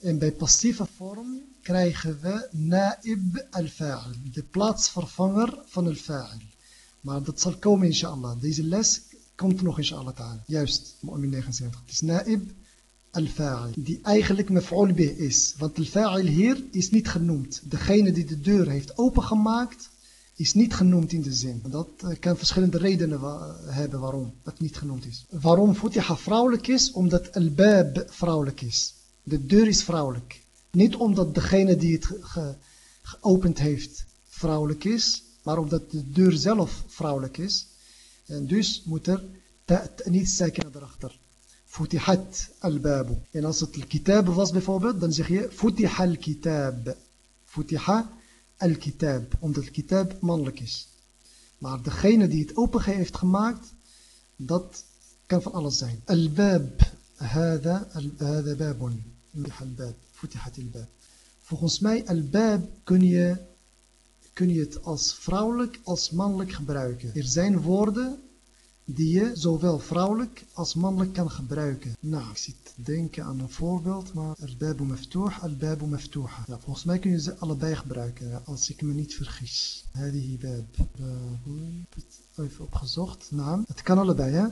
En bij passieve vorm krijgen we naib al-fa'il, de plaatsvervanger van al-fa'il. Maar dat zal komen inshallah. Deze les komt nog inshallah ta'ala. Juist, mu'min 79. Het is naib al-fa'il, die eigenlijk maf'ul bih is. Want al-fa'il hier is niet genoemd. Degene die de deur heeft opengemaakt, is niet genoemd in de zin. Dat uh, kan verschillende redenen hebben waarom het niet genoemd is. Waarom futiha vrouwelijk is? Omdat al-bab vrouwelijk is. De deur is vrouwelijk. Niet omdat degene die het ge geopend heeft vrouwelijk is, maar omdat de deur zelf vrouwelijk is. En dus moet er niet sakina erachter. Futihat al-babu. En als het al-kitab was bijvoorbeeld, dan zeg je futiha al-kitab. Futiha al-kitab, omdat al-kitab mannelijk is. Maar degene die het open heeft gemaakt, dat kan van alles zijn. Al-bab, hada babun. Al-bab, futihat al-bab. Volgens mij, al-bab kun je, kun je het als vrouwelijk als mannelijk gebruiken. Er zijn woorden die je zowel vrouwelijk als mannelijk kan gebruiken. Nou, ik zit te denken aan een voorbeeld, maar al-babu maftuh, al-babu maftuha. Ja, volgens mij kun je ze allebei gebruiken, als ik me niet vergis. Hadihi bab. Even opgezocht. Nou, het kan allebei, hè?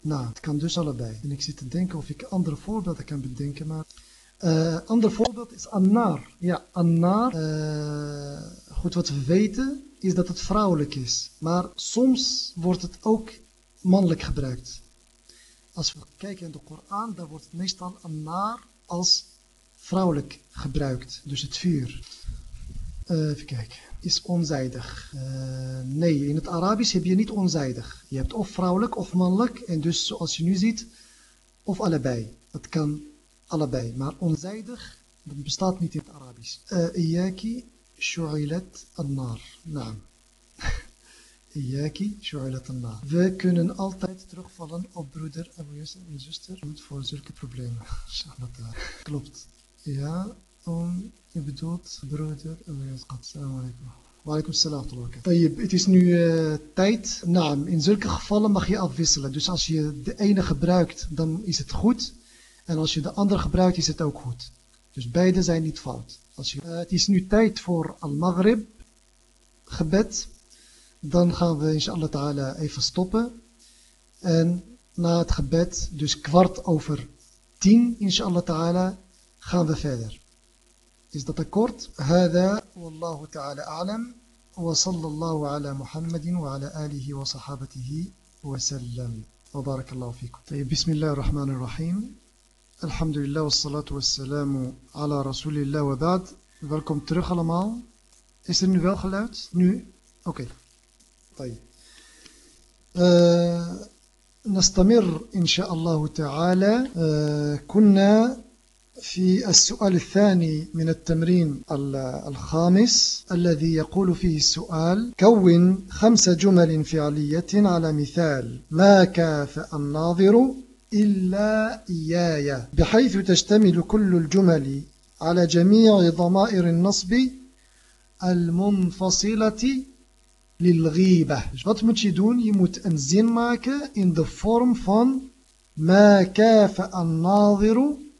Nou, het kan dus allebei. En ik zit te denken of ik andere voorbeelden kan bedenken, maar... Uh, ander voorbeeld is annar. Ja, annar. Uh, goed, wat we weten is dat het vrouwelijk is. Maar soms wordt het ook mannelijk gebruikt. Als we kijken in de Koran, dan wordt het meestal annar als vrouwelijk gebruikt. Dus het vuur. Uh, even kijken. Is onzijdig. Uh, nee, in het Arabisch heb je niet onzijdig. Je hebt of vrouwelijk of mannelijk. En dus zoals je nu ziet, of allebei. Het kan allebei. Maar onzijdig, dat bestaat niet in het Arabisch. Iyaki shu'ilat an-nar. Naam. Iyaki shu'ilat an-nar. We kunnen altijd terugvallen op broeder Abu Yusuf en zuster voor zulke problemen. Klopt. Ja, om, je bedoelt broeder Abu Yusuf. Assalamu alaikum. Walaikum salam. Het is nu uh, tijd. Nou, in zulke gevallen mag je afwisselen. Dus als je de ene gebruikt, dan is het goed. En als je de andere gebruikt, is het ook goed. Dus beide zijn niet fout. Als je, uh, het is nu tijd voor al-Maghrib gebed Dan gaan we inshallah ta'ala even stoppen. En na het gebed, dus kwart over tien inshallah ta'ala, gaan we verder. Is dat akkoord? هذا والله تعالى أعلم وصلى الله على محمد وعلى آله وصحابته وسلم وبارك الله فيكم طيب بسم الله الرحمن الرحيم Alhamdulillah, wassalatu wassalamu ala rasulillah wa ba'd. Welkom terug allemaal. Is er nu wel geluid? Nu? Oké. Okay. Uh, نستمر إن شاء الله تعالى. uh, كنا في السؤال الثاني من التمرين الخامس الذي يقول فيه السؤال كون خمس جمل فعلية على مثال ما كافأ الناظر إلا إياي؟ بحيث تشتمل كل الجمل على جميع ضمائر النصب المنفصلة lilghiba. Dus wat moet je doen? Je moet een zin maken in de vorm van ma kafa an-nadhiru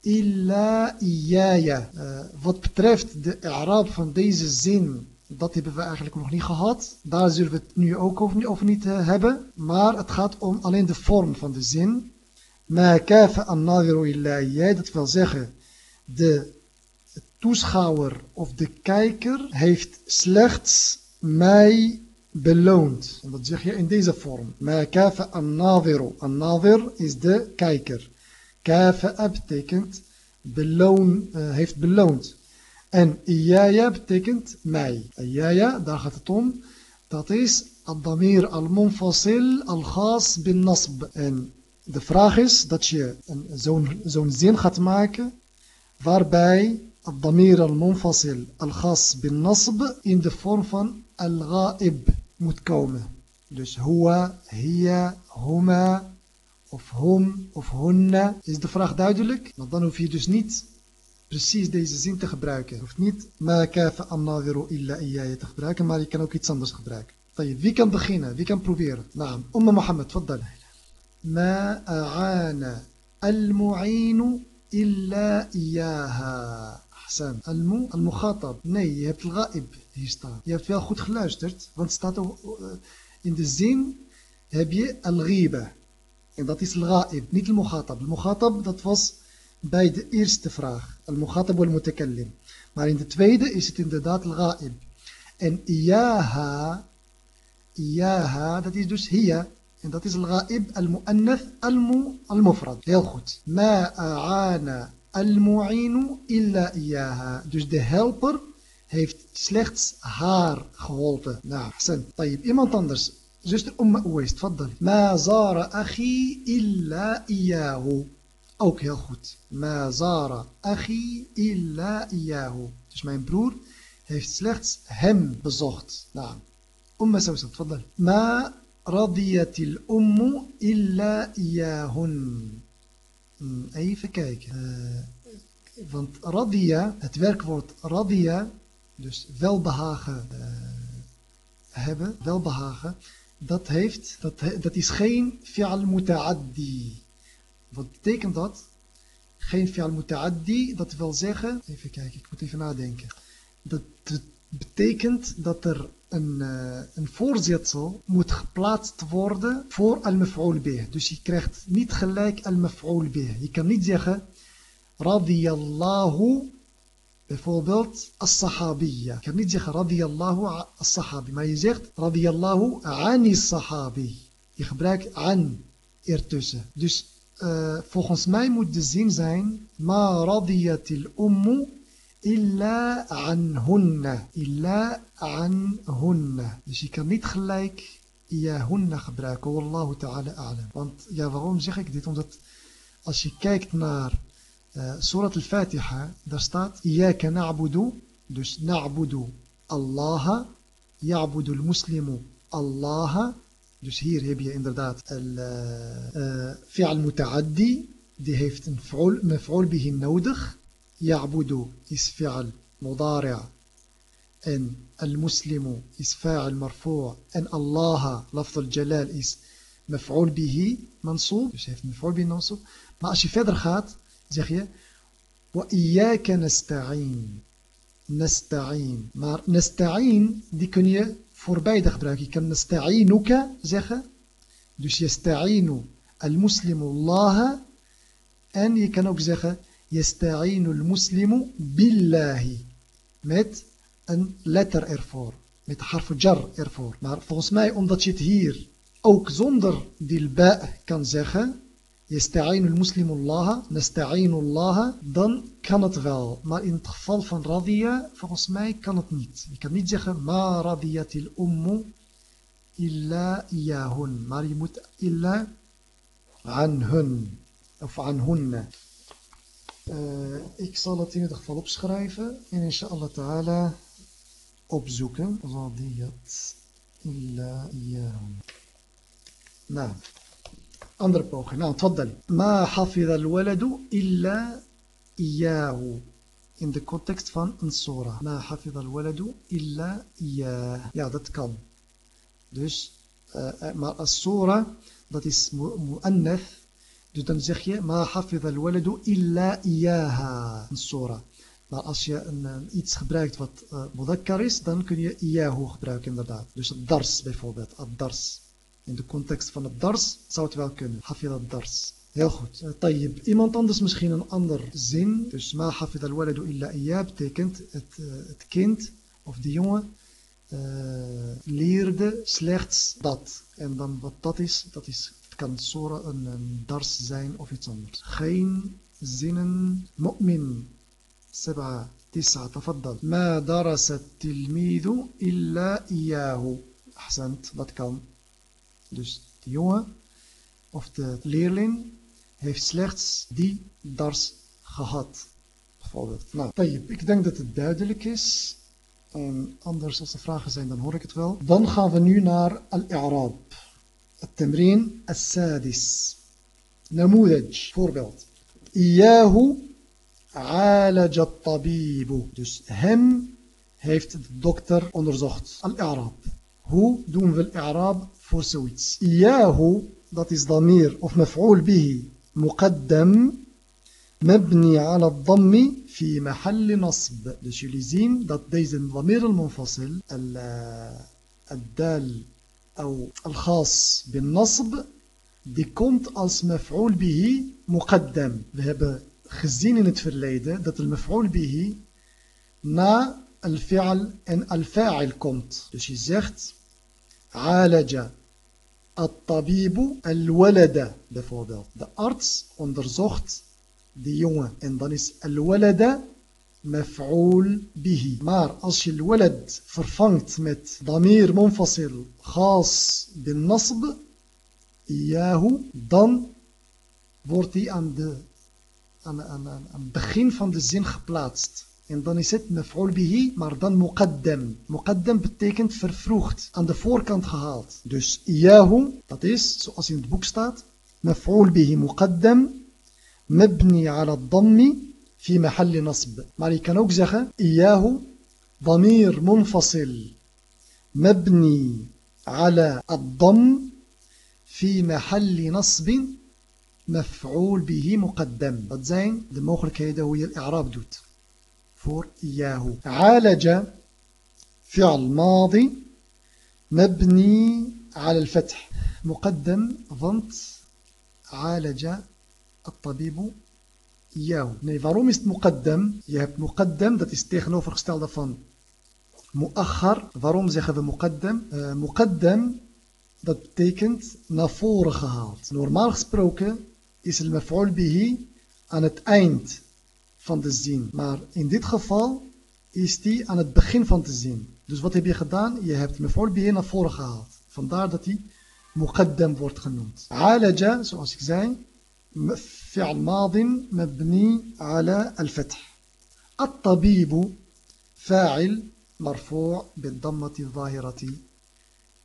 illa iyaya. Eh, wat betreft de Arab van deze zin, dat hebben we eigenlijk nog niet gehad. Daar zullen we het nu ook over, niet eh, hebben. Maar het gaat om alleen de vorm van de zin. Ma kafa an-nadhiru illa iyaya. Dat wil zeggen, de toeschouwer of de kijker heeft slechts mij beloond. En dat zeg je in deze vorm. Ma kafa an-nadiru. An-nadir is de kijker. Kafa betekent beloon, uh, heeft beloond. En iyaya betekent mij. Iyaya, daar gaat het om. Dat is al-damir al-munfasil al-khas bin nasb. En de vraag is dat je zo'n zo zin gaat maken waarbij al-damir al-munfasil al-khas bin nasb in de vorm van al-ghaib moet komen. Dus huwa, hiya, huma of hum of hunna. Is de vraag duidelijk? Want dan hoef je dus niet precies deze zin te gebruiken. Je hoeft niet ma kafa annadiru illa iyaya te gebruiken, maar je kan ook iets anders gebruiken. Wie kan beginnen? Wie kan proberen? Naam. Umma Mohammed, faddal. Ma a'ana al-mu'inu illa iyaha. حسام المو المخاطب. ني يا الغائب. هي ستا يا فيها خوت خلاش درت غنت ستا ان ذا زين هابي الغيبة. ان ذاتيس الغائب. نيت المخاطب. المخاطب ذات فاس باي ذا إيرست فراغ. المخاطب والمتكلم. مار إن ذا تويدا اس ات إن ذا دات الغائب. أن إياها إياها ذات از دوس هي. إن ذاتيس الغائب المؤنث المفرد. يا خوت ما اعانى al-mu'inu illa iyaha. Dus de helper heeft slechts haar geholpen. Nou, Hassan. طيب. Iemand anders. Zuster Umma Uwais, tfaddal. Ma zara akhi illa iyahu. Ook heel goed. Ma zara akhi illa iyahu. Dus mijn broer heeft slechts hem bezocht. Nou, Umma Sawsa, tfaddal. Ma رضيت الأم إلا إياهن Even kijken. Uh, want radia, het werkwoord radia, dus welbehagen uh, hebben, welbehagen, dat, heeft, dat, dat is geen fi'al muta'addi. Wat betekent dat? Geen fi'al muta'addi, dat wil zeggen, even kijken, ik moet even nadenken. Dat betekent dat er een, uh, een voorzetsel moet geplaatst worden voor al-maf'ul bih. Dus je krijgt niet gelijk al-maf'ul bih. Je kan niet zeggen radiyallahu bijvoorbeeld as-sahabiyya. Je kan niet zeggen radiyallahu as-sahabi, maar je zegt radiyallahu ani sahabi. Je gebruikt an ertussen. Dus uh, volgens mij moet de zin zijn ma radiyatil ummu إلا عنهن إلا عنهن. يعني كان نيت gelijk يهن gebruiken والله تعالى أعلم. وانت يا waarom zeg ik dit omdat als نار سورة الفاتحة daar staat إياك نعبد dus نعبد الله يعبد المسلم الله dus هي heb je inderdaad الفعل فعل متعدي die heeft een مفعول به النودخ يعبد اسم فعل مضارع إن المسلم اسم فاعل مرفوع إن الله لفظ الجلال إس مفعول به منصوب شايف مفعول به منصوب؟ ما اشي فدر خات زخيا وإياك نستعين نستعين. ما نستعين دي كنيه فوربايد غبراك كان نستعينك زخا دوش يستعين المسلم الله إن يكنوك زخا يستعين المسلم بالله. مت أن لتر ارفور مت حرف جر ارفور مار فولس ماي omdat je het hier ook zonder الباء kan zeggen يستعين المسلم الله. نستعين الله. dan kan het wel maar in het geval van رضي volgens mij kan het niet ما رضيت الأم إلا إياهن. ما يموت إلا عنهن. أو عنهن. Uh, ik zal het in ieder geval opschrijven en inshallah ta'ala opzoeken. Radiyat illa iyahum. Nou, andere poging. Nou, tfaddali. Ma hafidha al-waladu illa iyahu. In de context van een surah. Ma hafidha al-waladu illa iyah. Ja, dat kan. Dus, uh, maar als surah, dat is mu'annath. Dus dan zeg je, ma hafidha al-waladu illa iyaha, een surah. Maar als je iets gebruikt wat uh, mudakkar is, dan kun je iyahu gebruiken inderdaad. Dus het dars bijvoorbeeld, het dars. In de context van het dars zou het wel kunnen. Hafidha dars. Heel goed. Uh, tayyib. Iemand anders misschien een ander zin. Dus ma hafidha al-waladu illa iyah betekent het, uh, het kind of de jongen leerde slechts dat. En dan wat dat is, dat is kan een, dars zijn of iets anders. Geen zinnen mu'min. Seba, tisa, تفضل Ma darasa tilmidu illa iyahu. Ahsend, dat kan. Dus de jongen of de leerling heeft slechts die dars gehad. Bijvoorbeeld. Nou, ik denk dat het duidelijk is. Anders als er vragen zijn, dan hoor ik het wel. Dan gaan we nu naar Al-Irab. التمرين السادس. نموذج فور فوربيلد إياه عالج الطبيب. دوس هم هيفت الدكتور اونرزوخت الإعراب. هو دون في الإعراب فور سويتس إياه ذات إز ضمير أوف مفعول به مقدم مبني على الضم في محل نصب. دوس يليزين ذات ديزن ضمير المنفصل الدال أو الخاص بالنصب دي كونت أس مفعول به مقدم. ذهب خزين نتفرليدة دات المفعول به نا الفعل إن الفاعل كونت دوشي زيخت عالج الطبيب الولد. بفوضل دا أرتس اندرزوخت دي يونة إن دانيس الولد maf'ul bihi. Maar als je al-walad vervangt met damir munfasil khas bin nasb iyahu dan wordt hij aan, de, aan, aan, het begin van de zin geplaatst. En dan is het maf'ul bihi, maar dan muqaddam. Muqaddam betekent vervroegd, aan de voorkant gehaald. Dus iyahu, dat is, zoals in het boek staat, maf'ul bihi muqaddam, mabni ala dhammi, fi mahalli nasb. Maar je iyahu, ضمير منفصل مبني على الضم في محل نصب مفعول به مقدم. Dat zijn de mogelijkheden hoe je i'raab إياه. عالج فعل ماضي مبني على الفتح. مقدم ضمت عالج الطبيب ja, Nee, waarom is het muqaddam? Je hebt muqaddam, dat is tegenovergestelde van muakhar. Waarom zeggen we muqaddam? Uh, muqaddam, dat betekent naar voren gehaald. Normaal gesproken is het maf'ul bihi aan het eind van de zin. Maar in dit geval is die aan het begin van de zin. Dus wat heb je gedaan? Je hebt maf'ul bihi naar voren gehaald. Vandaar dat die muqaddam wordt genoemd. Alaja, zoals ik zei, فعل ماض مبني على الفتح. الطبيب فاعل مرفوع بالضمة الظاهرة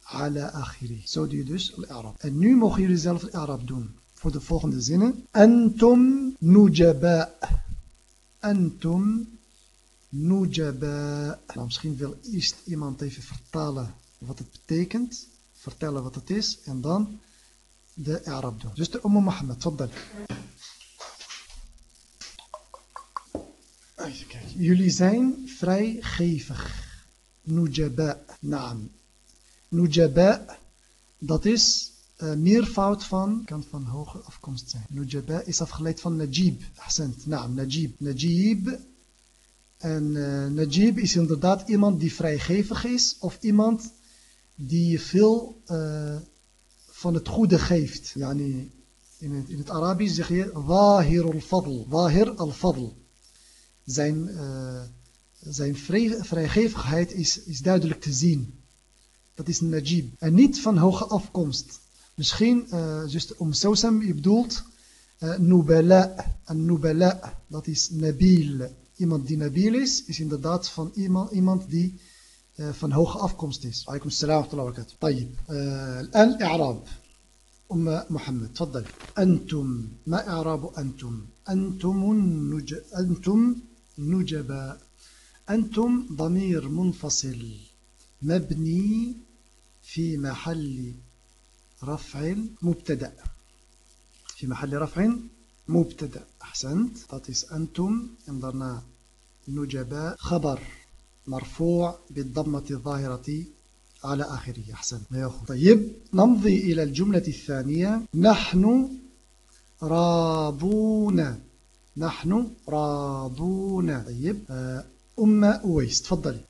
على آخره. سو دوس الإعراب النو موخي يرزال الإعراب دون فو دي فوقن زينة أنتم نجباء أنتم نجباء نعم سخين في إيست إيمان تيف فرطالة وطت بتيكنت فرطالة وطت إيس إن دان إعراب دون دوست أم محمد تفضل Jullie zijn vrijgevig. Nujaba. Naam. Nujaba. Dat is uh, meervoud van, kan van hoge afkomst zijn. Nujaba is afgeleid van Najib. Ahsend, naam, Najib. Najib. En uh, Najib is inderdaad iemand die vrijgevig is. Of iemand die veel uh, van het goede geeft. Yani, in, het, in het Arabisch zeg je Wahir al-Fadl. Wahir al-Fadl Zijn, uh, zijn vrij, vrijgevigheid is, is duidelijk te zien. Dat is een Najib. En niet van hoge afkomst. Misschien, uh, zuster Om Sausam, je bedoelt uh, Nubala. En Nubala, dat is Nabil. Iemand die Nabil is, is inderdaad van iemand, iemand die uh, van hoge afkomst is. Alaikum salam wa rahmatullahi wa barakatuh. الآن إعراب أم محمد تفضل أنتم ما إعراب أنتم أنتم النج... أنتم نجبا أنتم ضمير منفصل مبني في محل رفع مبتدأ. في محل رفع مبتدأ. أحسنت. تطيس. أنتم انظرنا نجباء خبر مرفوع بالضمة الظاهرة على آخره. أحسن طيب نمضي إلى الجملة الثانية. نحن راضون نحن راضون. طيب أم أويس تفضلي.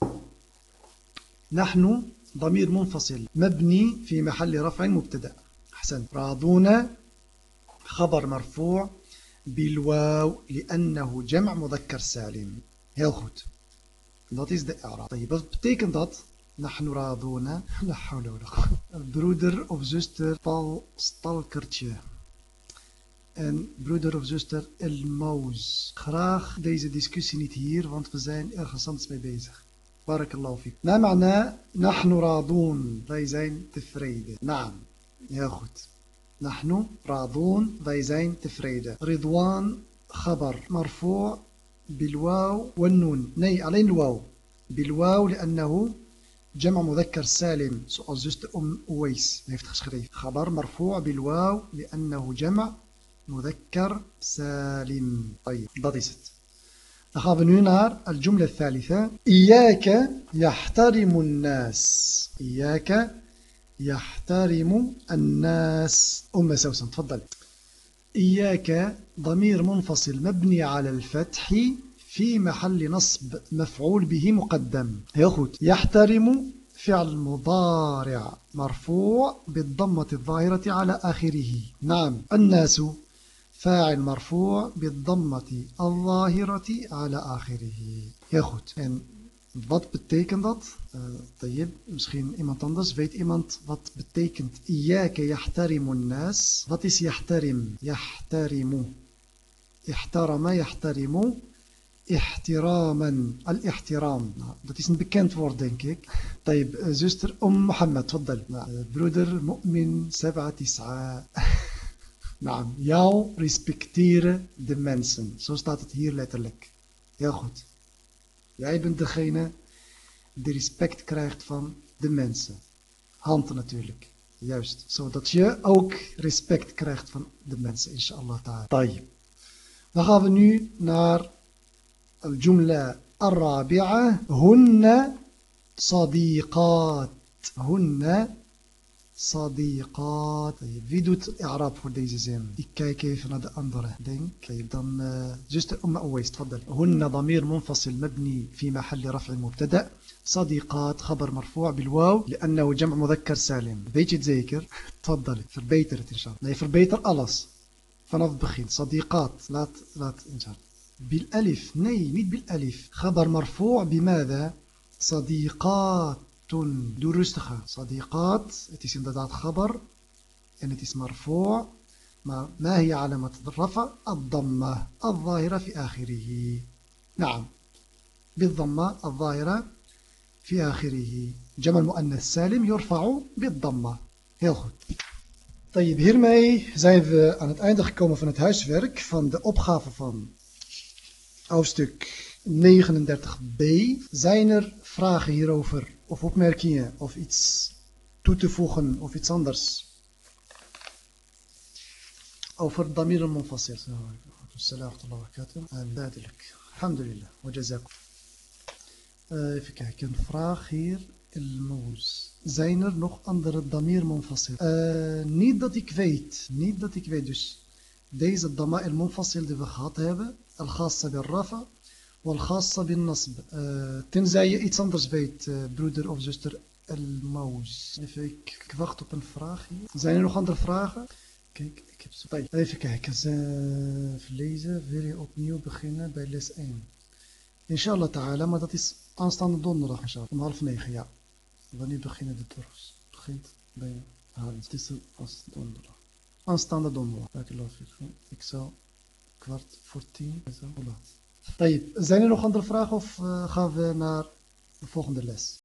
نحن ضمير منفصل مبني في محل رفع مبتدأ. أحسن راضون خبر مرفوع بالواو لأنه جمع مذكر سالم. Heel goed dat is de i'raab طيب wat betekent نحن راضون. لا حول ولا قوة. Broeder of zuster Paul Stalkertje. En broeder of zuster El Mouz graag deze discussie niet hier want we zijn ergens anders mee bezig الله فيك ما معنى نحن راضون wij zijn tevreden نعم heel goed نحن راضون wij zijn tevreden رضوان خبر مرفوع بالواو والنون ني علين الواو بالواو لأنه Jama mudhakkar salim, zoals zuster Om Uwais heeft geschreven. Khabar marfu' bil waw, li'annahu jama mudhakkar salim. Dat is het. Dan al-jumla thalitha. Iyaka yahtarimu an-nas. Iyaka يحترم الناس أم سوسن تفضل إياك ضمير منفصل مبني على الفتح في محل نصب مفعول به مقدم ياخد يحترم فعل مضارع مرفوع بالضمة الظاهرة على آخره نعم الناس فاعل مرفوع بالضمة الظاهرة على آخره ياخد Wat betekent dat? Uh, misschien iemand anders. Weet iemand wat betekent Iyake yahtarimu nas? Wat is yahtarim? Yahtarimu. Ihtarama yahtarimu. Ihtiraman. Al-ihtiram. Nou, dat is een bekend woord, denk ik. طيب, uh, zuster Om Mohammed, تفضل. Nou, uh, broeder Mu'min Sab'a Tis'a. Nou, jou respecteren de mensen. Zo staat het hier letterlijk. Heel goed. Jij bent degene die respect krijgt van de mensen. Handen natuurlijk. Juist. Zodat je ook respect krijgt van de mensen, inshallah ta'ala. Dan gaan we nu naar al-jumla al-rabi'a. Hunna sadiqat. Hunna صديقات. طيب في دوت اعراب فور ديز زين كيف كيف نادى اندر دينك طيب دان جست أم أويس تفضل. هن ضمير منفصل مبني في محل رفع مبتدأ. صديقات خبر مرفوع بالواو لأنه جمع مذكر سالم. بيجي تذاكر تفضلي في البيتر إن شاء الله. طيب، في البيتر الاص فنضبخين صديقات. لا لا إن شاء الله. بالألف. ني بالألف. خبر مرفوع بماذا؟ صديقات. Toen doe rustige sadiqat. Het is inderdaad gabar. En het is maar voor. Maar ma hiya alamat rafa? Ad-damma. ad-zahira fi akhirihi. Naam. Bid-damma. ad-zahira fi akhirihi. Jamal mu'annas salim yurfa'u bid-damma. Heel goed. Tayyip, hiermee zijn we aan het einde gekomen van het huiswerk van de opgave van hoofdstuk 39b. Zijn er vragen hierover? Of opmerkingen of iets toe te voegen of iets anders? Over Damir al-Munfasir. Duidelijk. Alhamdulillah. Wa jazakum. Even kijken, een vraag hier. El-Moos. Zijn er nog andere Damir Munfasir? Uh, niet dat ik weet. Niet dat ik weet. Dus deze Damir Munfasir die we gehad hebben. Al-Khassa bil-Rafa. والخاصة بالنصب tenzij je iets anders weet broeder of zuster El-Maus even ik, ik wacht op een vraag hier zijn er nog andere vragen kijk ik heb ze even kijken even lezen wil je opnieuw beginnen bij les 1 inshallah ta'ala maar dat is aanstaande donderdag inshallah, om half negen ja wanneer beginnen de tours begint bij Haarlem het is als donderdag aanstaande donderdag ik zal kwart voor tien zo laat طيب zijn er nog andere vragen of uh, gaan we naar de volgende les